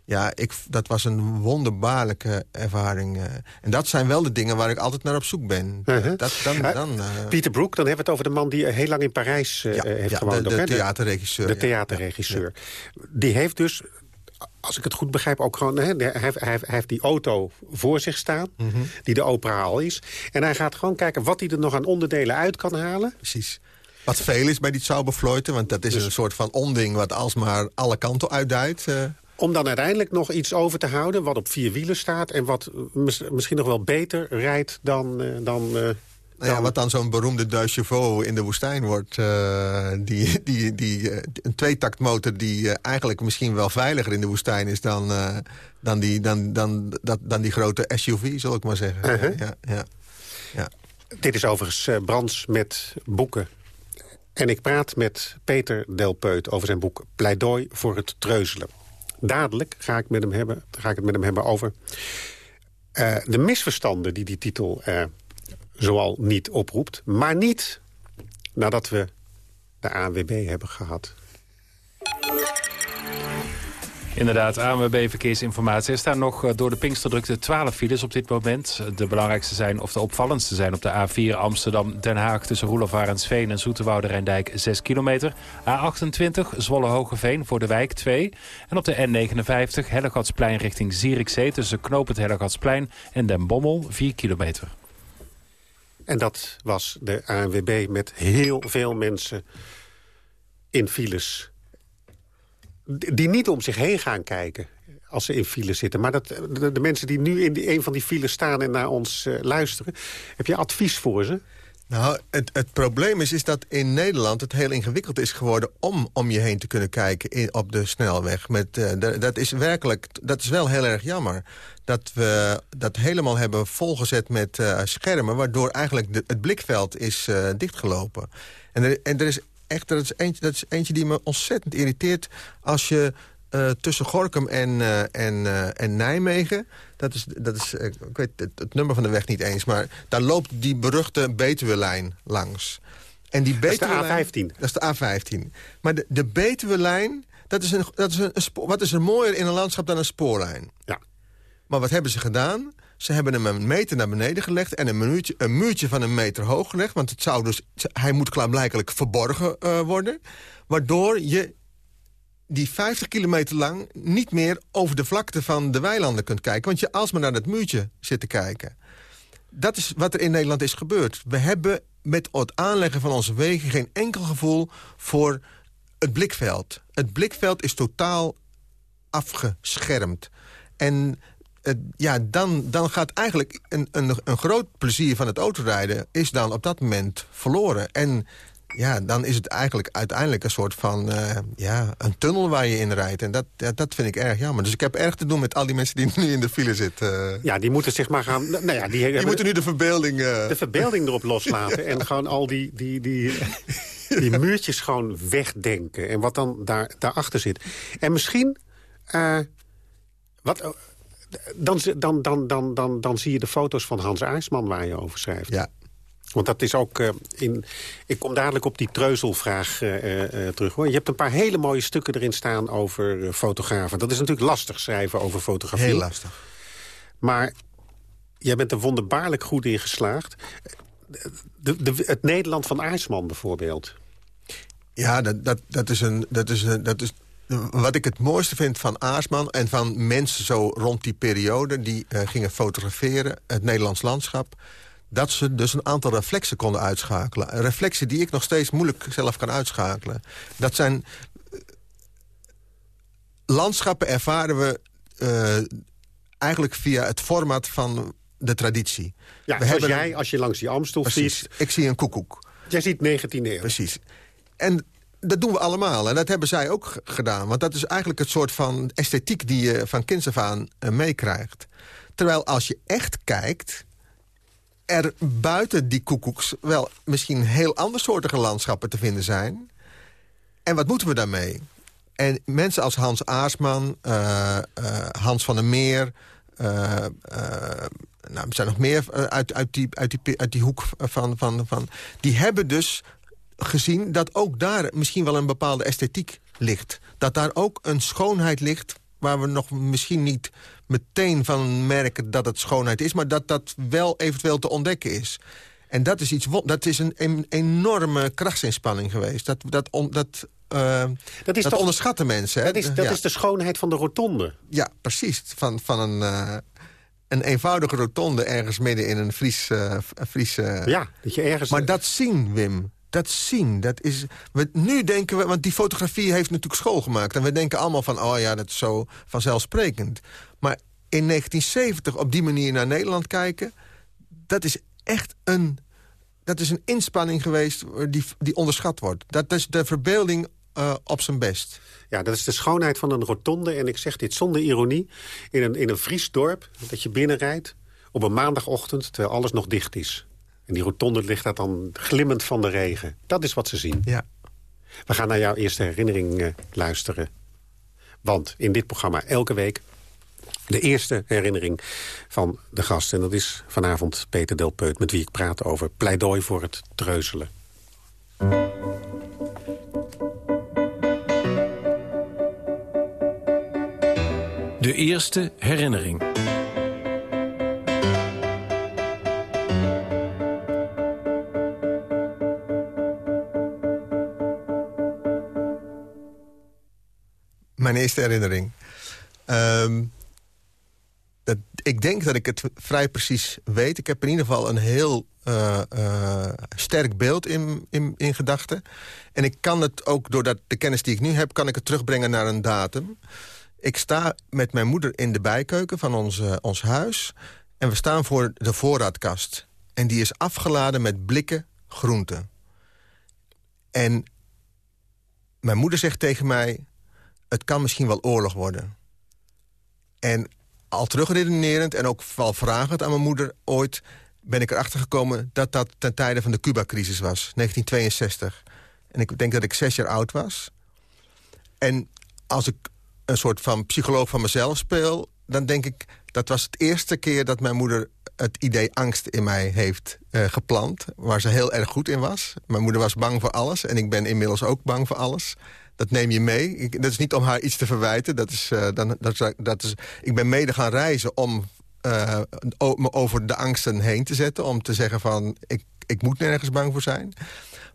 Ja, ik, dat was een wonderbaarlijke ervaring. en dat zijn wel de dingen waar ik altijd naar op zoek ben. -huh. dat, dan, dan, uh... Pieter Broek, dan hebben we het over de man die heel lang in Parijs uh, ja, heeft ja, gewoond. De, de theaterregisseur. De theaterregisseur. Ja, die heeft dus als ik het goed begrijp, ook gewoon... Hè, hij, heeft, hij, heeft, die auto voor zich staan, -hmm. die de opera al is. En hij gaat gewoon kijken wat hij er nog aan onderdelen uit kan halen. Precies. Wat veel is bij die Zauberfleuten, want dat is dus, een soort van onding... wat alsmaar alle kanten uitduidt. Om dan uiteindelijk nog iets over te houden wat op vier wielen staat... en wat mis, misschien nog wel beter rijdt dan... Uh, dan uh, nou ja, wat dan zo'n beroemde Deux Chevaux in de woestijn wordt. Uh, die, die, die, een tweetaktmotor die uh, eigenlijk misschien wel veiliger in de woestijn is... dan, dan, die, dan, dan, dat, dan die grote SUV, zal ik maar zeggen. -huh. ja, ja, ja. Dit is overigens Brands met boeken. En ik praat met Peter Delpeut over zijn boek Pleidooi voor het treuzelen. Dadelijk ga ik, met hem hebben, ga ik het met hem hebben over de misverstanden die die titel zoal niet oproept. Maar niet nadat we de ANWB hebben gehad. Inderdaad, ANWB Verkeersinformatie. Er staan nog door de Pinksterdrukte 12 files op dit moment. De belangrijkste zijn, of de opvallendste zijn op de A4 Amsterdam-Den Haag... tussen Roelof en Zoeterwoude Rijndijk 6 kilometer. A28 Zwolle-Hogeveen voor de wijk 2. En op de N59 Hellegatsplein richting Zierikzee... tussen Knoop het Hellegatsplein en Den Bommel 4 kilometer. En dat was de ANWB met heel veel mensen in files. Die niet om zich heen gaan kijken als ze in files zitten. Maar dat, de, mensen die nu in die, een van die files staan en naar ons uh, luisteren... heb je advies voor ze? Nou, het, het probleem is, is dat in Nederland het heel ingewikkeld is geworden... om om je heen te kunnen kijken op de snelweg. Met, uh, dat, is werkelijk, dat is wel heel erg jammer. Dat we dat helemaal hebben volgezet met uh, schermen... waardoor eigenlijk het blikveld is dichtgelopen. En en er is echt, dat is, eentje, dat is eentje die me ontzettend irriteert... als je uh, tussen Gorkum en, uh, en, uh, en Nijmegen. Dat is, dat is ik weet het, het, nummer van de weg niet eens, maar daar loopt die beruchte Betuwe-lijn langs. En die dat is de A15. Dat is de A15. Maar de, de Betuwe-lijn, dat is een, dat is een, een spoor, wat is er mooier in een landschap dan een spoorlijn? Ja. Maar wat hebben ze gedaan? Ze hebben hem een meter naar beneden gelegd... en een, minuutje, een muurtje van een meter hoog gelegd. Want het zou dus, hij moet klaarblijkelijk verborgen uh, worden. Waardoor je die 50 kilometer lang niet meer over de vlakte van de weilanden kunt kijken. Want je alsmaar naar dat muurtje zit te kijken. Dat is wat er in Nederland is gebeurd. We hebben met het aanleggen van onze wegen geen enkel gevoel voor het blikveld. Het blikveld is totaal afgeschermd. En ja, dan, dan gaat eigenlijk een, een, een groot plezier van het autorijden... is dan op dat moment verloren. En ja, dan is het eigenlijk uiteindelijk een soort van uh, ja, een tunnel waar je in rijdt. En dat, ja, dat vind ik erg jammer. Dus ik heb erg te doen met al die mensen die nu in de file zitten. Ja, die moeten zich maar gaan... Nou ja, die, die moeten nu de verbeelding... Uh... De verbeelding erop loslaten. en gewoon al die, die, die, die muurtjes gewoon wegdenken. En wat dan daar, daarachter zit. En misschien... Uh, wat, dan, dan, dan, dan, dan, dan zie je de foto's van Hans Aarsman waar je over schrijft. Ja, want dat is ook... Uh, in, ik kom dadelijk op die treuzelvraag uh, uh, terug. Hoor. Je hebt een paar hele mooie stukken erin staan over fotografen. Dat is natuurlijk lastig schrijven over fotografie. Heel lastig. Maar jij bent er wonderbaarlijk goed in geslaagd. De, de, het Nederland van Aarsman bijvoorbeeld. Ja, dat, dat, dat is een... Dat is een dat is, wat ik het mooiste vind van Aarsman en van mensen zo rond die periode... die gingen fotograferen, het Nederlands landschap dat ze dus een aantal reflexen konden uitschakelen. Reflexen die ik nog steeds moeilijk zelf kan uitschakelen. Dat zijn... Landschappen ervaren we uh, eigenlijk via het format van de traditie. Ja, we jij, als je langs die Amstel fietst... Ik zie een koekoek. Jij ziet 19e eeuw. Precies. En dat doen we allemaal. En dat hebben zij ook gedaan. Want dat is eigenlijk het soort van esthetiek die je van kinds af aan uh, meekrijgt. Terwijl als je echt kijkt er buiten die koekoeks wel misschien heel andersoortige landschappen te vinden zijn. En wat moeten we daarmee? En mensen als Hans Aarsman, uh, uh, Hans van der Meer... Nou, er zijn nog meer eh, uit, uit, die, uit, die, uit die hoek van, van, van... die hebben dus gezien dat ook daar misschien wel een bepaalde esthetiek ligt. Dat daar ook een schoonheid ligt waar we nog misschien niet meteen van merken dat het schoonheid is... maar dat dat wel eventueel te ontdekken is. En dat is, iets, dat is een, een enorme krachtsinspanning geweest. Dat, dat, on, dat, uh, dat, is dat toch, onderschatten mensen. Dat, is, dat is de schoonheid van de rotonde. Ja, precies. Van, van een, uh, een eenvoudige rotonde ergens midden in een Fries... Uh, Fries ja, dat je ergens... Maar dat zien, Wim, dat zien, dat is... Nu denken we, want die fotografie heeft natuurlijk school gemaakt... en we denken allemaal van, oh ja, dat is zo vanzelfsprekend. Maar in 1970 op die manier naar Nederland kijken... dat is echt een, dat is een inspanning geweest die, die onderschat wordt. Dat is de verbeelding uh, op zijn best. Ja, dat is de schoonheid van een rotonde. En ik zeg dit zonder ironie. In een, in een Fries dorp, dat je binnenrijdt... op een maandagochtend, terwijl alles nog dicht is. En die rotonde ligt daar dan glimmend van de regen. Dat is wat ze zien. Ja. We gaan naar jouw eerste herinnering uh, luisteren. Want in dit programma elke week de eerste herinnering van de gast. En dat is vanavond Peter Delpeut, met wie ik praat over pleidooi voor het treuzelen. De eerste herinnering. Mijn eerste herinnering. Um, ik denk dat ik het vrij precies weet. Ik heb in ieder geval een heel uh, uh, sterk beeld in, in, in gedachten. En ik kan het ook, door de kennis die ik nu heb... kan ik het terugbrengen naar een datum. Ik sta met mijn moeder in de bijkeuken van ons, ons huis... en we staan voor de voorraadkast. En die is afgeladen met blikken groenten. En mijn moeder zegt tegen mij... het kan misschien wel oorlog worden. En al terugredenerend en ook wel vragend aan mijn moeder ooit... ben ik erachter gekomen dat dat ten tijde van de Cuba-crisis was, 1962. En ik denk dat ik zes jaar oud was. En als ik een soort van psycholoog van mezelf speel... dan denk ik, dat was het eerste keer dat mijn moeder het idee angst in mij heeft uh, geplant. Waar ze heel erg goed in was. Mijn moeder was bang voor alles en ik ben inmiddels ook bang voor alles dat neem je mee. Ik, dat is niet om haar iets te verwijten. Dat is, uh, dan, dat, dat is, ik ben mede gaan reizen om uh, me over de angsten heen te zetten. Om te zeggen van, ik, ik moet nergens bang voor zijn.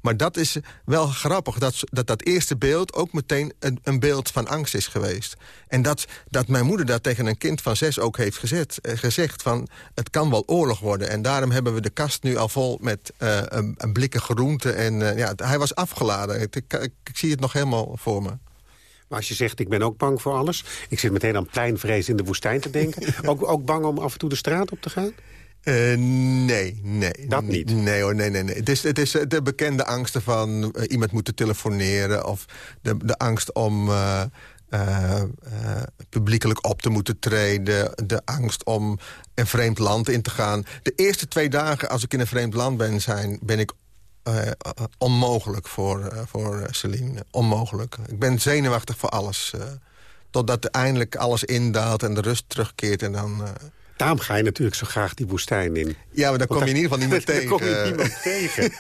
Maar dat is wel grappig, dat dat, dat eerste beeld ook meteen een, een beeld van angst is geweest. En dat, dat mijn moeder dat tegen een kind van zes ook heeft gezet, eh, gezegd van... het kan wel oorlog worden. En daarom hebben we de kast nu al vol met uh, een, een, blikken groente. En uh, ja, hij was afgeladen. Ik, ik, ik zie het nog helemaal voor me. Maar als je zegt, ik ben ook bang voor alles... ik zit meteen aan pleinvrees in de woestijn te denken. ook, ook bang om af en toe de straat op te gaan? Uh, nee, nee. Dat niet? Nee hoor, nee, nee, nee. Het is, het is de bekende angsten van uh, iemand moeten telefoneren... of de, de angst om uh, publiekelijk op te moeten treden... de angst om een vreemd land in te gaan. De eerste twee dagen als ik in een vreemd land ben, zijn, ben ik onmogelijk voor, voor Celine. Onmogelijk. Ik ben zenuwachtig voor alles. totdat eindelijk alles indaalt en de rust terugkeert en dan... Daarom ga je natuurlijk zo graag die woestijn in. Ja, maar dan kom je in ieder geval niet meer tegen. Dan kom je niemand tegen.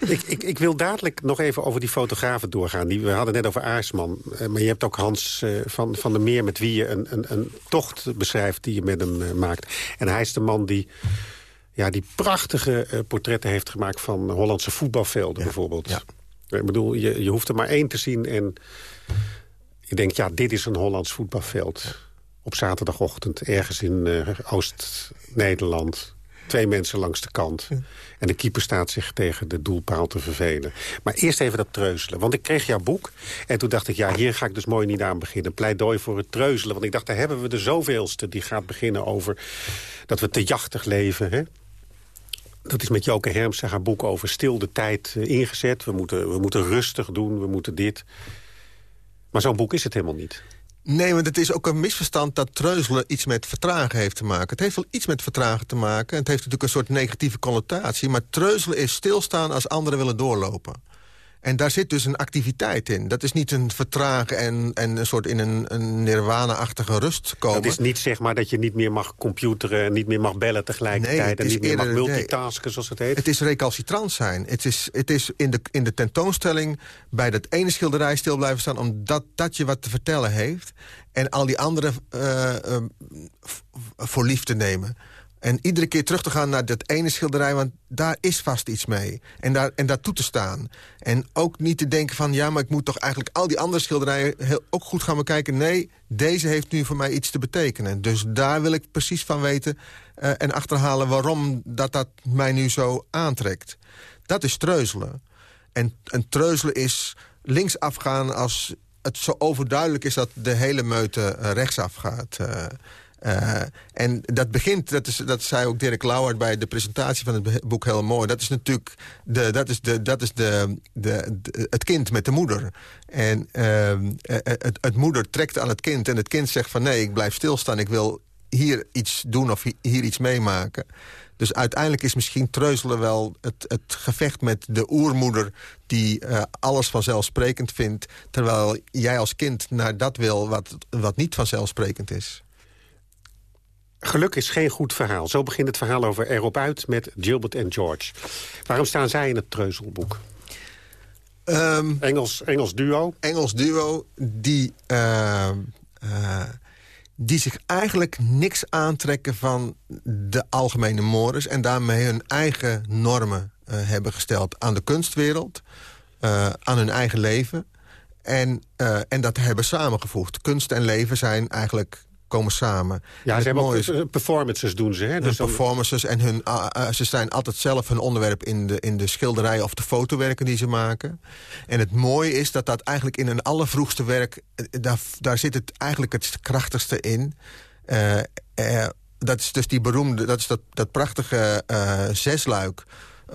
ik, ik, ik, wil dadelijk nog even over die fotografen doorgaan. Die, we hadden net over Aarsman. Eh, maar je hebt ook Hans uh, van, van der Meer... met wie je een, een, een tocht beschrijft die je met hem uh, maakt. En hij is de man die, ja, die prachtige uh, portretten heeft gemaakt... van Hollandse voetbalvelden bijvoorbeeld. Ja. Ik bedoel, je, je hoeft er maar één te zien en je denkt... ja, dit is een Hollands voetbalveld op zaterdagochtend ergens in uh, Oost-Nederland. Twee mensen langs de kant. En de keeper staat zich tegen de doelpaal te vervelen. Maar eerst even dat treuzelen. Want ik kreeg jouw boek. En toen dacht ik, ja, hier ga ik dus mooi niet aan beginnen. Pleidooi voor het treuzelen. Want ik dacht, daar hebben we de zoveelste. Die gaat beginnen over dat we te jachtig leven. Hè? Dat is met Joke Herms haar boek over stil de tijd eh, ingezet. We moeten, we moeten rustig doen, we moeten dit. Maar zo'n boek is het helemaal niet. Nee, want het is ook een misverstand dat treuzelen iets met vertragen heeft te maken. Het heeft wel iets met vertragen te maken. Het heeft natuurlijk een soort negatieve connotatie. Maar treuzelen is stilstaan als anderen willen doorlopen. En daar zit dus een activiteit in. Dat is niet een vertragen en, en een soort in een, een nirwana-achtige rust komen. Dat is niet zeg maar dat je niet meer mag computeren... en niet meer mag bellen tegelijkertijd... en niet meer mag multitasken, zoals het heet. Het is recalcitrant zijn. Het is, het is in, de, in de tentoonstelling bij dat ene schilderij stil blijven staan... omdat dat je wat te vertellen heeft. En al die andere uh, uh, voor lief te nemen. En iedere keer terug te gaan naar dat ene schilderij... want daar is vast iets mee. En, daar, en daar toe te staan. En ook niet te denken van... ja, maar ik moet toch eigenlijk al die andere schilderijen... Ook goed gaan bekijken. Nee, deze heeft nu voor mij iets te betekenen. Dus daar wil ik precies van weten... Uh, en achterhalen waarom dat, dat mij nu zo aantrekt. Dat is treuzelen. En, en treuzelen is linksaf gaan als het zo overduidelijk is... dat de hele meute uh, rechtsaf gaat... Uh, uh, en dat begint, dat, is, dat zei ook Dirk Lauwert bij de presentatie van het boek heel mooi. Dat is natuurlijk de, dat is de, dat is de, de, het kind met de moeder. En uh, het, het moeder trekt aan het kind en het kind zegt van nee, ik blijf stilstaan. Ik wil hier iets doen of hier iets meemaken. Dus uiteindelijk is misschien treuzelen wel het, het gevecht met de oermoeder... die alles vanzelfsprekend vindt... terwijl jij als kind naar dat wil wat, wat niet vanzelfsprekend is. Geluk is geen goed verhaal. Zo begint het verhaal over Erop Uit met Gilbert en George. Waarom staan zij in het Treuzelboek? Um, Engels, Engels duo? Engels duo die, uh, uh, die zich eigenlijk niks aantrekken van de algemene mores... en daarmee hun eigen normen uh, hebben gesteld aan de kunstwereld... aan hun eigen leven... En, en dat hebben samengevoegd. Kunst en leven zijn eigenlijk komen samen. Ja, ze hebben ook performances doen ze. Hè? Dus performances en hun, uh, uh, ze zijn altijd zelf hun onderwerp in de, in de schilderij of de fotowerken die ze maken. En het mooie is dat dat eigenlijk in een allervroegste werk, daar, daar zit het eigenlijk het krachtigste in. Uh, dat is dus die beroemde, dat is dat, dat prachtige zesluik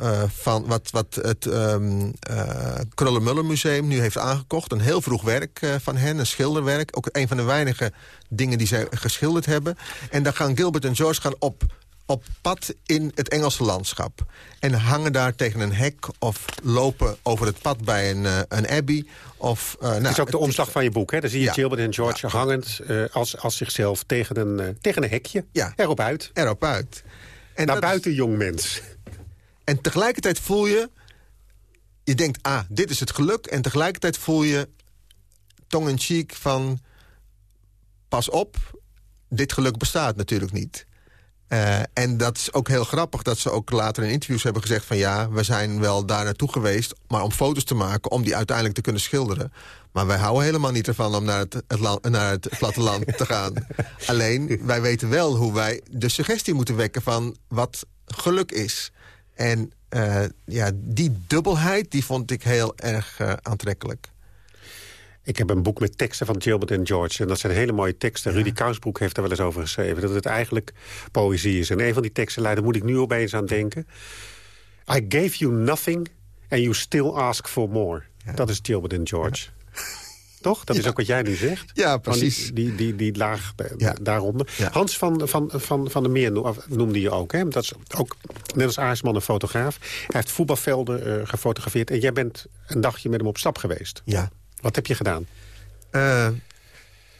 uh, van wat, wat het um, uh, Krullenmuller Museum nu heeft aangekocht. Een heel vroeg werk uh, van hen, een schilderwerk. Ook een van de weinige dingen die zij geschilderd hebben. En dan gaan Gilbert en George gaan op, op pad in het Engelse landschap. En hangen daar tegen een hek of lopen over het pad bij een, een abbey. Of, nou, het is ook de omslag van je boek. Hè? Dan zie je ja. Gilbert en George ja. hangend als, als zichzelf tegen een, tegen een hekje. Ja. Erop uit. Erop uit. En Naar buiten is... jong mens. En tegelijkertijd voel je... Je denkt, ah, dit is het geluk. En tegelijkertijd voel je tong-in-cheek van... Pas op, dit geluk bestaat natuurlijk niet. Uh, en dat is ook heel grappig dat ze ook later in interviews hebben gezegd van... ja, we zijn wel daar naartoe geweest, maar om foto's te maken... om die uiteindelijk te kunnen schilderen. Maar wij houden helemaal niet ervan om naar het, het, land, naar het platteland te gaan. Alleen, wij weten wel hoe wij de suggestie moeten wekken van wat geluk is. En uh, ja, die dubbelheid die vond ik heel erg uh, aantrekkelijk. Ik heb een boek met teksten van Gilbert en George. En dat zijn hele mooie teksten. Ja. Rudy Kousbroek heeft er wel eens over geschreven. Dat het eigenlijk poëzie is. En een van die teksten, daar moet ik nu opeens aan denken. I gave you nothing and you still ask for more. Ja. Dat is Gilbert en George. Ja. Toch? Dat ja. is ook wat jij nu zegt. Ja, precies. Die, die, die, die laag ja. daaronder. Ja. Hans van, van, van, van der Meer noemde je ook. Hè? Dat is ook, net als Aarsman, een fotograaf. Hij heeft voetbalvelden uh, gefotografeerd. En jij bent een dagje met hem op stap geweest. Ja. Wat heb je gedaan? Uh,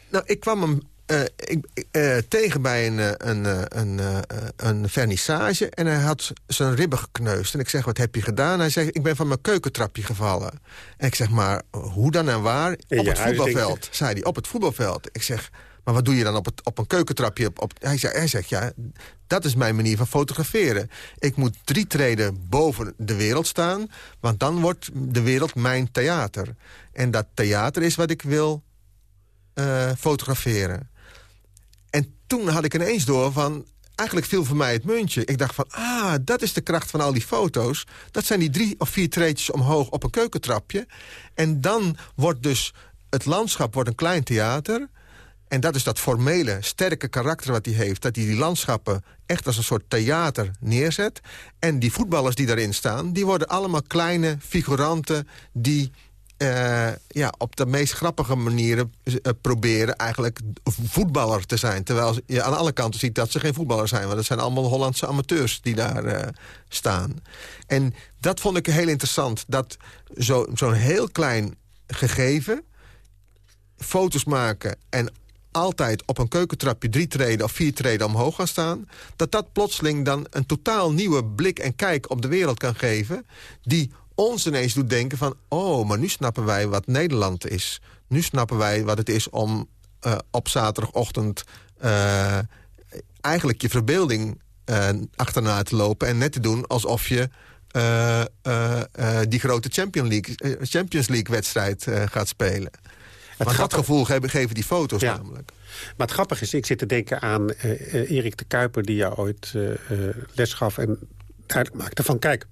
nou, ik kwam hem uh, ik, uh, tegen bij een, een, een, een vernissage en hij had zijn ribben gekneusd. En ik zeg, wat heb je gedaan? Hij zegt, ik ben van mijn keukentrapje gevallen. En ik zeg, maar hoe dan en waar? In op het voetbalveld, zei hij, op het voetbalveld. Ik zeg, maar wat doe je dan op, het, op een keukentrapje? Op, op, hij, zegt, hij zegt, ja, dat is mijn manier van fotograferen. Ik moet drie treden boven de wereld staan... want dan wordt de wereld mijn theater. En dat theater is wat ik wil uh, fotograferen. En toen had ik ineens door van... Eigenlijk viel voor mij het muntje. Ik dacht van, ah, dat is de kracht van al die foto's. Dat zijn die drie of vier treetjes omhoog op een keukentrapje. En dan wordt dus het landschap wordt een klein theater... En dat is dat formele, sterke karakter wat hij heeft. Dat hij die landschappen echt als een soort theater neerzet. En die voetballers die daarin staan... die worden allemaal kleine figuranten die eh, ja, op de meest grappige manieren eh, proberen eigenlijk voetballer te zijn. Terwijl je aan alle kanten ziet dat ze geen voetballer zijn. Want het zijn allemaal Hollandse amateurs die daar eh, staan. En dat vond ik heel interessant. Dat zo'n heel klein gegeven, foto's maken en altijd op een keukentrapje drie treden of vier treden omhoog gaan staan... dat dat plotseling dan een totaal nieuwe blik en kijk op de wereld kan geven... die ons ineens doet denken van... oh, maar nu snappen wij wat Nederland is. Nu snappen wij wat het is om uh, op zaterdagochtend... Uh, eigenlijk je verbeelding uh, achterna te lopen... en net te doen alsof je die grote Champions League, Champions League wedstrijd gaat spelen. Het dat gevoel geven, geven die foto's namelijk. Maar het grappige is, ik zit te denken aan Erik de Kuiper... die jou ooit les gaf en duidelijk maakte van... kijk,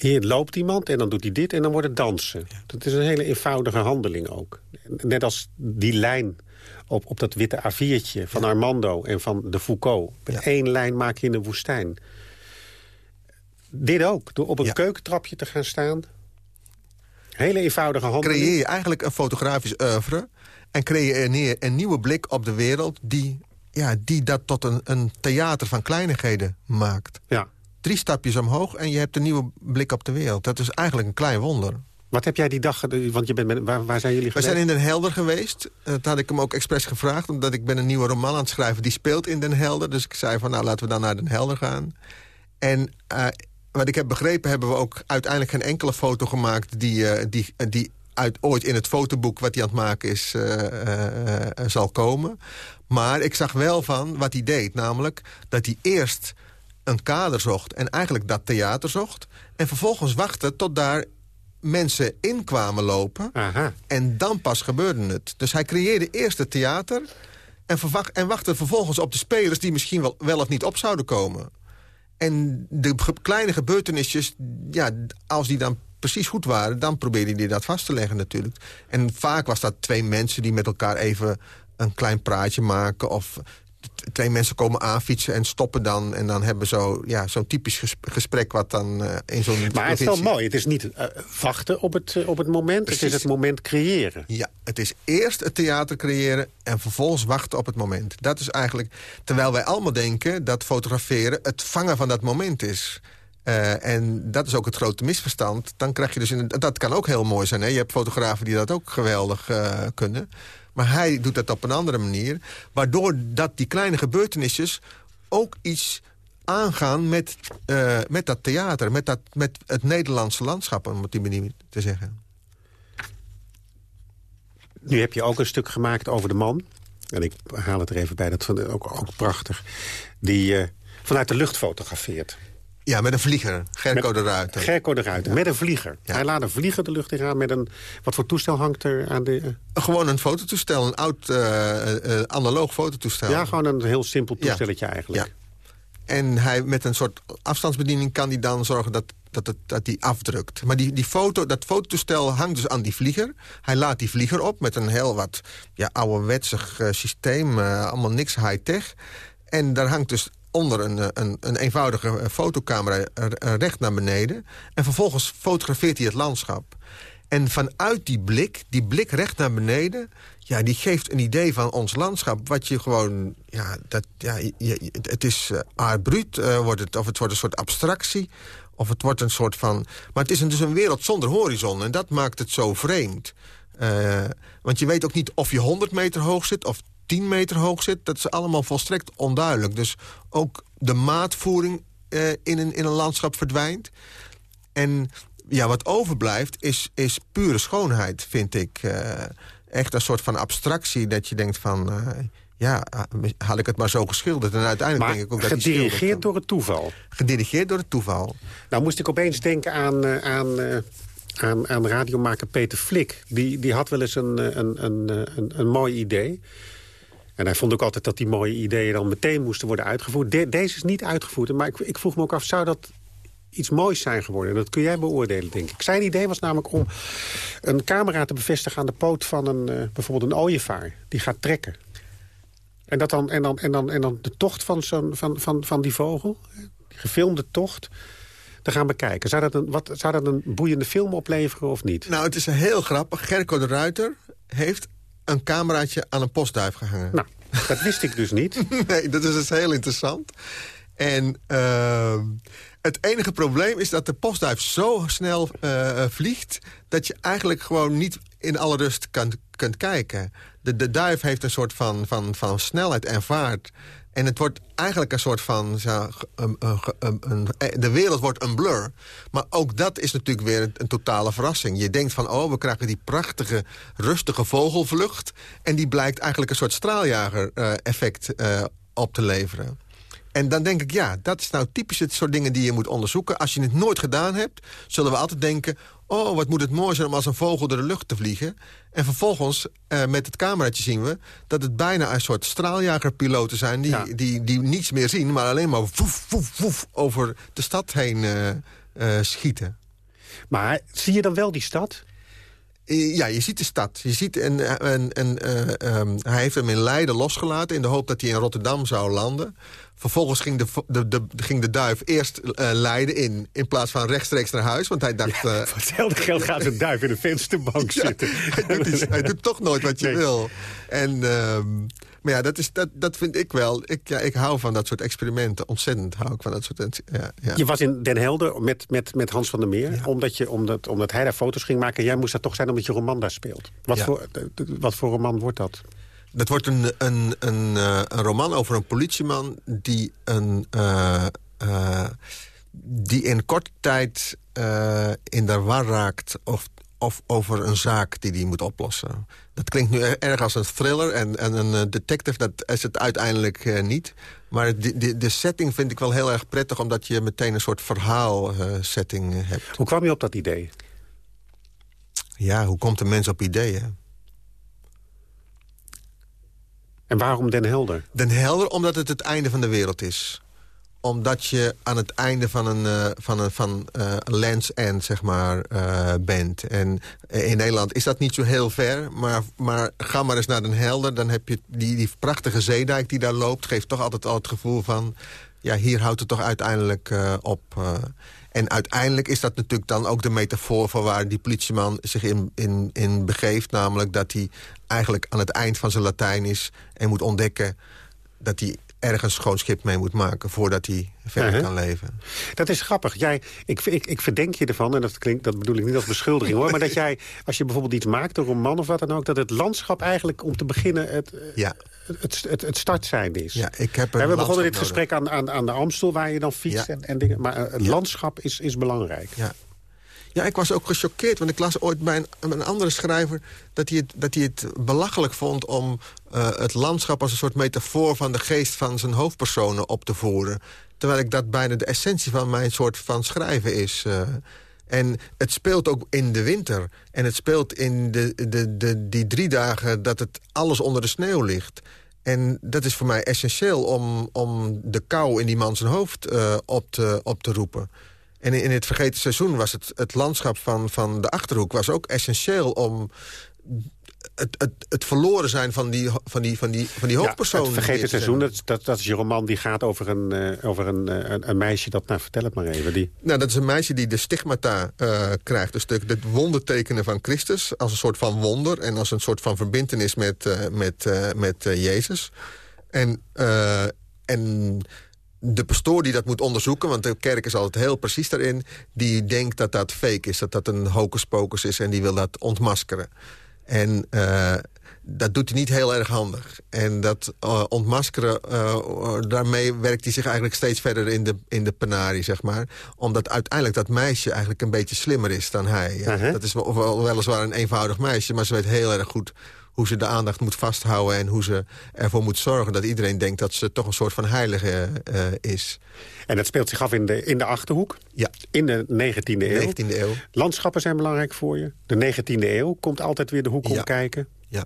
hier loopt iemand en dan doet hij dit en dan wordt het dansen. Dat is een hele eenvoudige handeling ook. Net als die lijn op, op dat witte A4'tje van Armando en van de Foucault. Met één lijn maak je in de woestijn. Dit ook, door op een keukentrapje te gaan staan. Hele eenvoudige handeling. Creëer je eigenlijk een fotografisch oeuvre... en creëer je een nieuwe blik op de wereld... die, ja, die dat tot een, een theater van kleinigheden maakt. Ja drie stapjes omhoog en je hebt een nieuwe blik op de wereld. Dat is eigenlijk een klein wonder. Wat heb jij die dag... Want je bent met, waar, waar zijn jullie geweest? We zijn in Den Helder geweest. Dat had ik hem ook expres gevraagd. Omdat ik ben een nieuwe roman aan het schrijven. Die speelt in Den Helder. Dus ik zei van nou laten we dan naar Den Helder gaan. En uh, wat ik heb begrepen hebben we ook uiteindelijk geen enkele foto gemaakt... die, uh, die, die uit, ooit in het fotoboek wat hij aan het maken is uh, zal komen. Maar ik zag wel van wat hij deed. Namelijk dat hij eerst een kader zocht en eigenlijk dat theater zocht... en vervolgens wachtte tot daar mensen in kwamen lopen. Aha. En dan pas gebeurde het. Dus hij creëerde eerst het theater... en, en wachtte vervolgens op de spelers die misschien wel, wel of niet op zouden komen. En de kleine gebeurtenisjes, ja, als die dan precies goed waren... dan probeerde hij dat vast te leggen natuurlijk. En vaak was dat twee mensen die met elkaar even een klein praatje maken... of twee mensen komen aanfietsen en stoppen dan. En dan hebben zo ja, zo'n typisch gesprek wat dan uh, in zo'n Maar het is wel mooi. Het is niet uh, wachten op het, uh, op het moment. Precies. Het is het moment creëren. Ja, het is eerst het theater creëren en vervolgens wachten op het moment. Dat is eigenlijk... Terwijl wij allemaal denken dat fotograferen het vangen van dat moment is... Uh, en dat is ook het grote misverstand. Dan krijg je dus in, dat kan ook heel mooi zijn. Hè? Je hebt fotografen die dat ook geweldig uh, kunnen. Maar hij doet dat op een andere manier. Waardoor dat die kleine gebeurtenisjes ook iets aangaan met, uh, met dat theater. Met, dat, met het Nederlandse landschap, om het die manier te zeggen. Nu heb je ook een stuk gemaakt over de man. En ik haal het er even bij, dat vond ik ook, ook prachtig. Die uh, vanuit de lucht fotografeert. Ja, met een vlieger. Gerco de Ruiter. Gerco de Ruiter, met een vlieger. Hij laat een vlieger de lucht in gaan met een... Wat voor toestel hangt er aan de... Uh... Gewoon een fototoestel, een oud uh, uh, analoog fototoestel. Ja, gewoon een heel simpel toestelletje ja. eigenlijk. Ja. En hij, met een soort afstandsbediening kan hij dan zorgen dat, dat, het, dat die afdrukt. Maar die, die foto, dat fototoestel hangt dus aan die vlieger. Hij laat die vlieger op met een heel wat ja, ouderwetsig systeem. allemaal niks high-tech. En daar hangt dus onder een, eh, een, een eenvoudige eh, fotocamera eh, recht naar beneden. En vervolgens fotografeert hij het landschap. En vanuit die blik, die blik recht naar beneden... ja, die geeft een idee van ons landschap... wat je gewoon, ja, dat, ja je, het is uh, uh, wordt het, of het wordt een soort abstractie... of het wordt een soort van... maar het is dus een wereld zonder horizon en dat maakt het zo vreemd. Want je weet ook niet of je 100 meter hoog zit... of 10 meter hoog zit, dat is allemaal volstrekt onduidelijk. Dus ook de maatvoering uh, in, een, in een landschap verdwijnt. En ja, wat overblijft is, is pure schoonheid, vind ik. Uh, echt een soort van abstractie dat je denkt van... Uh, ja, had ik het maar zo geschilderd. En uiteindelijk denk ik ook dat gedirigeerd door het toeval? Gedirigeerd door het toeval. Nou moest ik opeens denken aan... aan aan, aan radiomaker Peter Flik. Die, die had wel eens een, een, een, een, een mooi idee. En hij vond ook altijd dat die mooie ideeën dan meteen moesten worden uitgevoerd. deze is niet uitgevoerd, maar ik, ik vroeg me ook af, zou dat iets moois zijn geworden. Dat kun jij beoordelen, denk ik. Zijn idee was namelijk om een camera te bevestigen aan de poot van een, uh, bijvoorbeeld een ooievaar. Die gaat trekken. En, dat dan, en, dan, en, dan, en dan de tocht van, zo'n van, van, van die vogel, die gefilmde tocht te gaan bekijken. Zou dat, een, wat, zou dat een boeiende film opleveren of niet? Nou, het is heel grappig. Gerco de Ruiter heeft een cameraatje aan een postduif gehangen. Nou, dat wist ik dus niet. nee, dat is dus heel interessant. En uh, het enige probleem is dat de postduif zo snel uh, vliegt... dat je eigenlijk gewoon niet in alle rust kan, kunt kijken. De, de duif heeft een soort van, van, van snelheid en vaart... En het wordt eigenlijk een soort van... Zo, een, een, een, de wereld wordt een blur. Maar ook dat is natuurlijk weer een, totale verrassing. Je denkt van, oh, we krijgen die prachtige, rustige vogelvlucht... en die blijkt eigenlijk een soort straaljager-effect uh, uh, op te leveren. En dan denk ik, ja, dat is nou typisch het soort dingen die je moet onderzoeken. Als je het nooit gedaan hebt, zullen we altijd denken... oh, wat moet het mooi zijn om als een vogel door de lucht te vliegen. En vervolgens, uh, met het cameraatje zien we... dat het bijna een soort straaljagerpiloten zijn... die, ja. die, die niets meer zien, maar alleen maar woef, woef, woef over de stad heen uh, uh, schieten. Maar zie je dan wel die stad? Ja, je ziet de stad. Je ziet en, en, en, uh, um, hij heeft hem in Leiden losgelaten... in de hoop dat hij in Rotterdam zou landen. Vervolgens ging de, de, de, ging de duif eerst uh, Leiden in... in plaats van rechtstreeks naar huis. Want hij dacht... Ja, voor hetzelfde geld gaat een duif in een vensterbank ja, zitten. Hij doet, iets, hij doet, toch nooit wat je nee. wil. En... Uh, maar ja, dat, is, dat, dat vind ik wel. Ik, ja, ik hou van dat soort experimenten. Ontzettend hou ik van dat soort... Ja, ja. Je was in Den Helder met, met, met Hans van der Meer. Ja. Omdat, je, omdat, omdat hij daar foto's ging maken. Jij moest dat toch zijn omdat je roman daar speelt. Wat, voor, wat voor roman wordt dat? Dat wordt een, een, een, uh, een roman over een politieman... die, een, uh, uh, die in korte tijd in de war raakt... of of over een zaak die hij moet oplossen. Dat klinkt nu erg als een thriller en, en een detective, dat is het uiteindelijk uh, niet. Maar de, de, de, setting vind ik wel heel erg prettig... omdat je meteen een soort verhaalsetting hebt. Hoe kwam je op dat idee? Ja, hoe komt een mens op ideeën? En waarom Den Helder? Den Helder omdat het het einde van de wereld is omdat je aan het einde van een, uh, van een, van, uh, een Lands End zeg maar, uh, bent. En in Nederland is dat niet zo heel ver. Maar, maar ga maar eens naar Den Helder. Dan heb je die, die prachtige zeedijk die daar loopt. Geeft toch altijd al het gevoel van... ja, hier houdt het toch uiteindelijk op. en uiteindelijk is dat natuurlijk dan ook de metafoor... van waar die politieman zich in, in, in begeeft. Namelijk dat hij eigenlijk aan het eind van zijn Latijn is... en moet ontdekken dat hij ergens schoon schip mee moet maken... voordat hij verder uh -huh. kan leven. Dat is grappig. Jij, ik, ik, ik verdenk je ervan, en dat, klinkt, dat bedoel ik niet als beschuldiging... hoor, maar dat jij, als je bijvoorbeeld iets maakt, een roman of wat dan ook... dat het landschap eigenlijk, om te beginnen, het, ja. het, het, het startzijn is. Ja, ik heb we begonnen dit gesprek aan, aan, aan de Amstel, waar je dan fietst ja. en, en dingen. Maar het ja. landschap is, is belangrijk. Ja. Ja, ik was ook gechoqueerd, want ik las ooit bij een, andere schrijver... Dat hij, het, dat hij het belachelijk vond om uh, het landschap als een soort metafoor... van de geest van zijn hoofdpersonen op te voeren. Terwijl ik dat bijna de essentie van mijn soort van schrijven is... Uh, en het speelt ook in de winter. En het speelt in de, de, de, die drie dagen dat het alles onder de sneeuw ligt. En dat is voor mij essentieel om, om de kou in die man zijn hoofd uh, op, te, op te roepen. En in het vergeten seizoen was het, het landschap van, van de Achterhoek... was ook essentieel om het, het, het verloren zijn van die, van die, van die, van die hoofdpersoon. Ja, het vergeten seizoen, dat, dat, dat, is je roman die gaat over een, uh, over een, uh, een, een, meisje... dat, nou, vertel het maar even. Die... Nou, dat is een meisje die de stigmata uh, krijgt. Dus de, de wondertekenen van Christus als een soort van wonder... en als een soort van verbindenis met, met, met Jezus. En... en de pastoor die dat moet onderzoeken... want de kerk is altijd heel precies daarin... die denkt dat dat fake is, dat dat een hocus pocus is... en die wil dat ontmaskeren. En uh, dat doet hij niet heel erg handig. En dat uh, ontmaskeren, uh, daarmee werkt hij zich eigenlijk steeds verder in de, in de penarie, zeg maar. Omdat uiteindelijk dat meisje eigenlijk een beetje slimmer is dan hij. Ja. -huh. Dat is wel, weliswaar een eenvoudig meisje, maar ze weet heel erg goed hoe ze de aandacht moet vasthouden... en hoe ze ervoor moet zorgen dat iedereen denkt dat ze toch een soort van heilige uh, is. En dat speelt zich af in de, in de Achterhoek? Ja. In de 19e eeuw? 19e eeuw. Landschappen zijn belangrijk voor je? De 19e eeuw komt altijd weer de hoek ja. omkijken? Ja.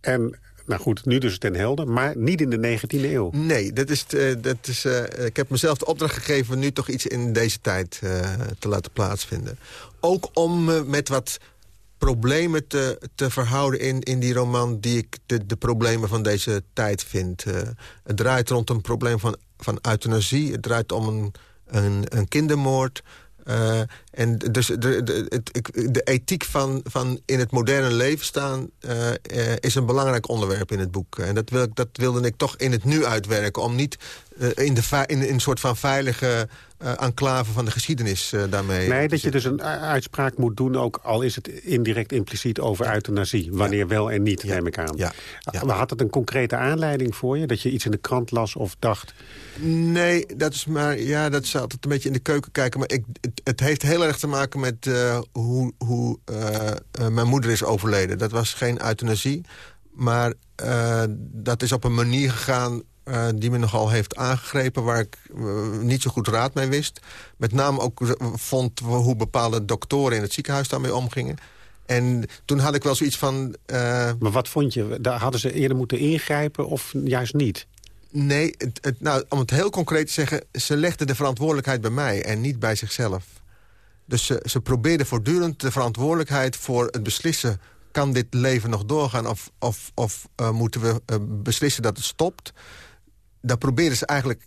En nou goed, nu dus ten helder, maar niet in de 19e eeuw. Nee, dat is, uh, dat is, uh, ik heb mezelf de opdracht gegeven... nu toch iets in deze tijd uh, te laten plaatsvinden. Ook om met wat problemen te, te verhouden in, in die roman... die ik de, de problemen van deze tijd vind. Uh, het draait rond een probleem van, van euthanasie. Het draait om een, een, een kindermoord. Uh, en dus de, de, de, de, ethiek van, van in het moderne leven staan... Uh, uh, is een belangrijk onderwerp in het boek. En dat, wil, dat wilde ik toch in het nu uitwerken... om niet in, de, in, in een soort van veilige enclave van de geschiedenis daarmee. Nee, dat je dus een uitspraak moet doen, ook al is het indirect impliciet over euthanasie. Wanneer wel en niet, ja. neem ik aan. Ja. Ja. Maar had het een concrete aanleiding voor je? Dat je iets in de krant las of dacht... Nee, dat is maar, ja, dat is altijd een beetje in de keuken kijken. Maar ik, het, het heeft heel erg te maken met uh, hoe, hoe mijn moeder is overleden. Dat was geen euthanasie, maar dat is op een manier gegaan uh, die me nogal heeft aangegrepen... waar ik uh, niet zo goed raad mee wist. Met name ook vond hoe bepaalde doktoren in het ziekenhuis daarmee omgingen. En toen had ik wel zoiets van... Maar wat vond je? Daar hadden ze eerder moeten ingrijpen of juist niet? Nee, het, het, nou, om het heel concreet te zeggen... ze legden de verantwoordelijkheid bij mij en niet bij zichzelf. Dus ze, ze probeerden voortdurend de verantwoordelijkheid voor het beslissen... kan dit leven nog doorgaan of, of, of uh, moeten we uh, beslissen dat het stopt daar proberen ze eigenlijk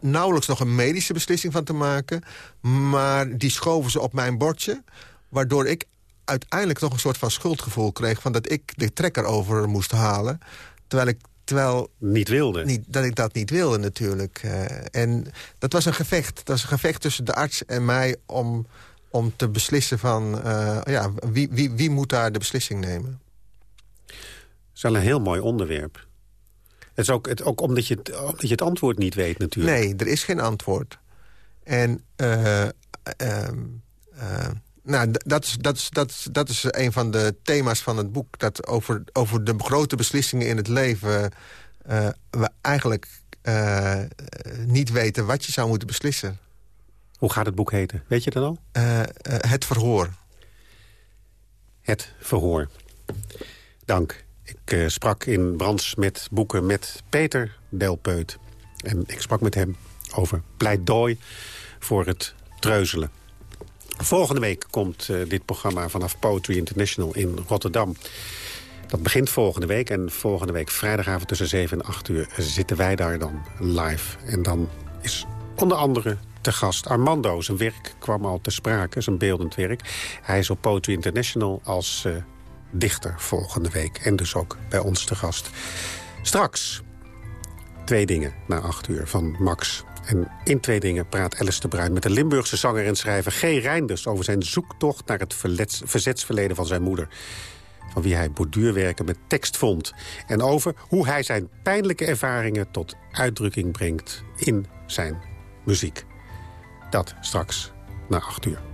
nauwelijks nog een medische beslissing van te maken. Maar die schoven ze op mijn bordje. Waardoor ik uiteindelijk toch een soort van schuldgevoel kreeg... van dat ik de trekker over moest halen. Terwijl ik terwijl niet wilde. Niet, dat ik dat niet wilde natuurlijk. Uh, en dat was een gevecht. Dat was een gevecht tussen de arts en mij... om, om te beslissen van... Uh, ja, wie, wie, wie moet daar de beslissing nemen. Dat is wel een heel mooi onderwerp. Het is ook, het, ook omdat, je het, omdat je het antwoord niet weet natuurlijk. Nee, er is geen antwoord. En uh, uh, uh, nou, dat, is, dat, is, dat, is, dat is een van de thema's van het boek. Dat over, over de grote beslissingen in het leven... we eigenlijk niet weten wat je zou moeten beslissen. Hoe gaat het boek heten? Weet je dat al? het Verhoor. Het Verhoor. Dank. Ik uh, sprak in Brands met boeken met Peter Delpeut. En ik sprak met hem over pleidooi voor het treuzelen. Volgende week komt dit programma vanaf Poetry International in Rotterdam. Dat begint volgende week. En volgende week vrijdagavond tussen 7 en 8 uur zitten wij daar dan live. En dan is onder andere te gast Armando. Zijn werk kwam al te sprake, zijn beeldend werk. Hij is op Poetry International als... Uh, dichter volgende week. En dus ook bij ons te gast. Straks twee dingen na acht uur van Max. En in twee dingen praat Alice de Bruin met de Limburgse zanger en schrijver G. Reinders... over zijn zoektocht naar het verzetsverleden van zijn moeder. Van wie hij borduurwerken met tekst vond. En over hoe hij zijn pijnlijke ervaringen tot uitdrukking brengt in zijn muziek. Dat straks na acht uur.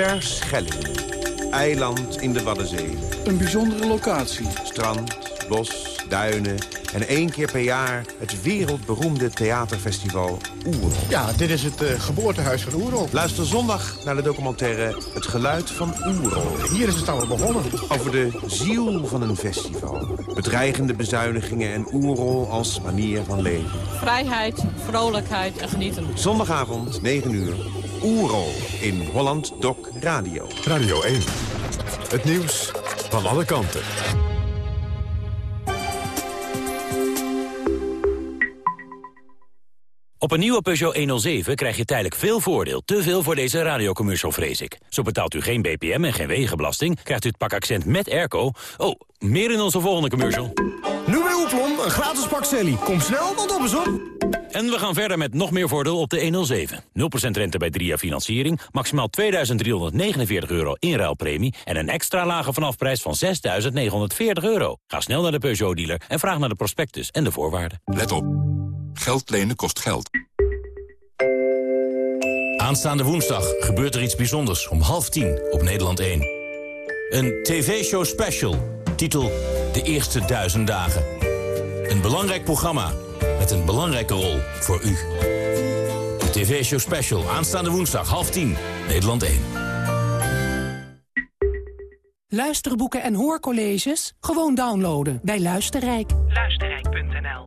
Terschelling. Eiland in de Waddenzee. Een bijzondere locatie. Strand, bos, duinen en één keer per jaar het wereldberoemde theaterfestival Oerol. Ja, dit is het uh, geboortehuis van Oerol. Luister zondag naar de documentaire Het Geluid van Oerol. Hier is het allemaal begonnen. Over de ziel van een festival. Bedreigende bezuinigingen en Oerol als manier van leven. Vrijheid, vrolijkheid en genieten. Zondagavond, 9 uur. Oerol in Holland Doc Radio. Radio 1. Het nieuws van alle kanten. Op een nieuwe Peugeot 107 krijg je tijdelijk veel voordeel. Te veel voor deze radiocommercial, vrees ik. Zo betaalt u geen BPM en geen wegenbelasting. Krijgt u het pak accent met airco. Oh, meer in onze volgende commercial. Nu bij Oeplom, een gratis pak Sally. Kom snel, want op is op. En we gaan verder met nog meer voordeel op de 107. 0% rente bij 3 jaar financiering. Maximaal 2.349 euro inruilpremie. En een extra lage vanafprijs van 6.940 euro. Ga snel naar de Peugeot-dealer en vraag naar de prospectus en de voorwaarden. Let op. Geld lenen kost geld. Aanstaande woensdag gebeurt er iets bijzonders om half tien op Nederland 1. Een tv-show special, titel De Eerste Duizend Dagen. Een belangrijk programma met een belangrijke rol voor u. De tv-show special, aanstaande woensdag, half tien, Nederland 1. Luisterboeken en hoorcolleges? Gewoon downloaden bij Luisterrijk. Luisterrijk.nl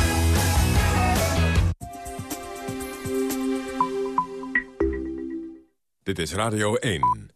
Dit is Radio 1.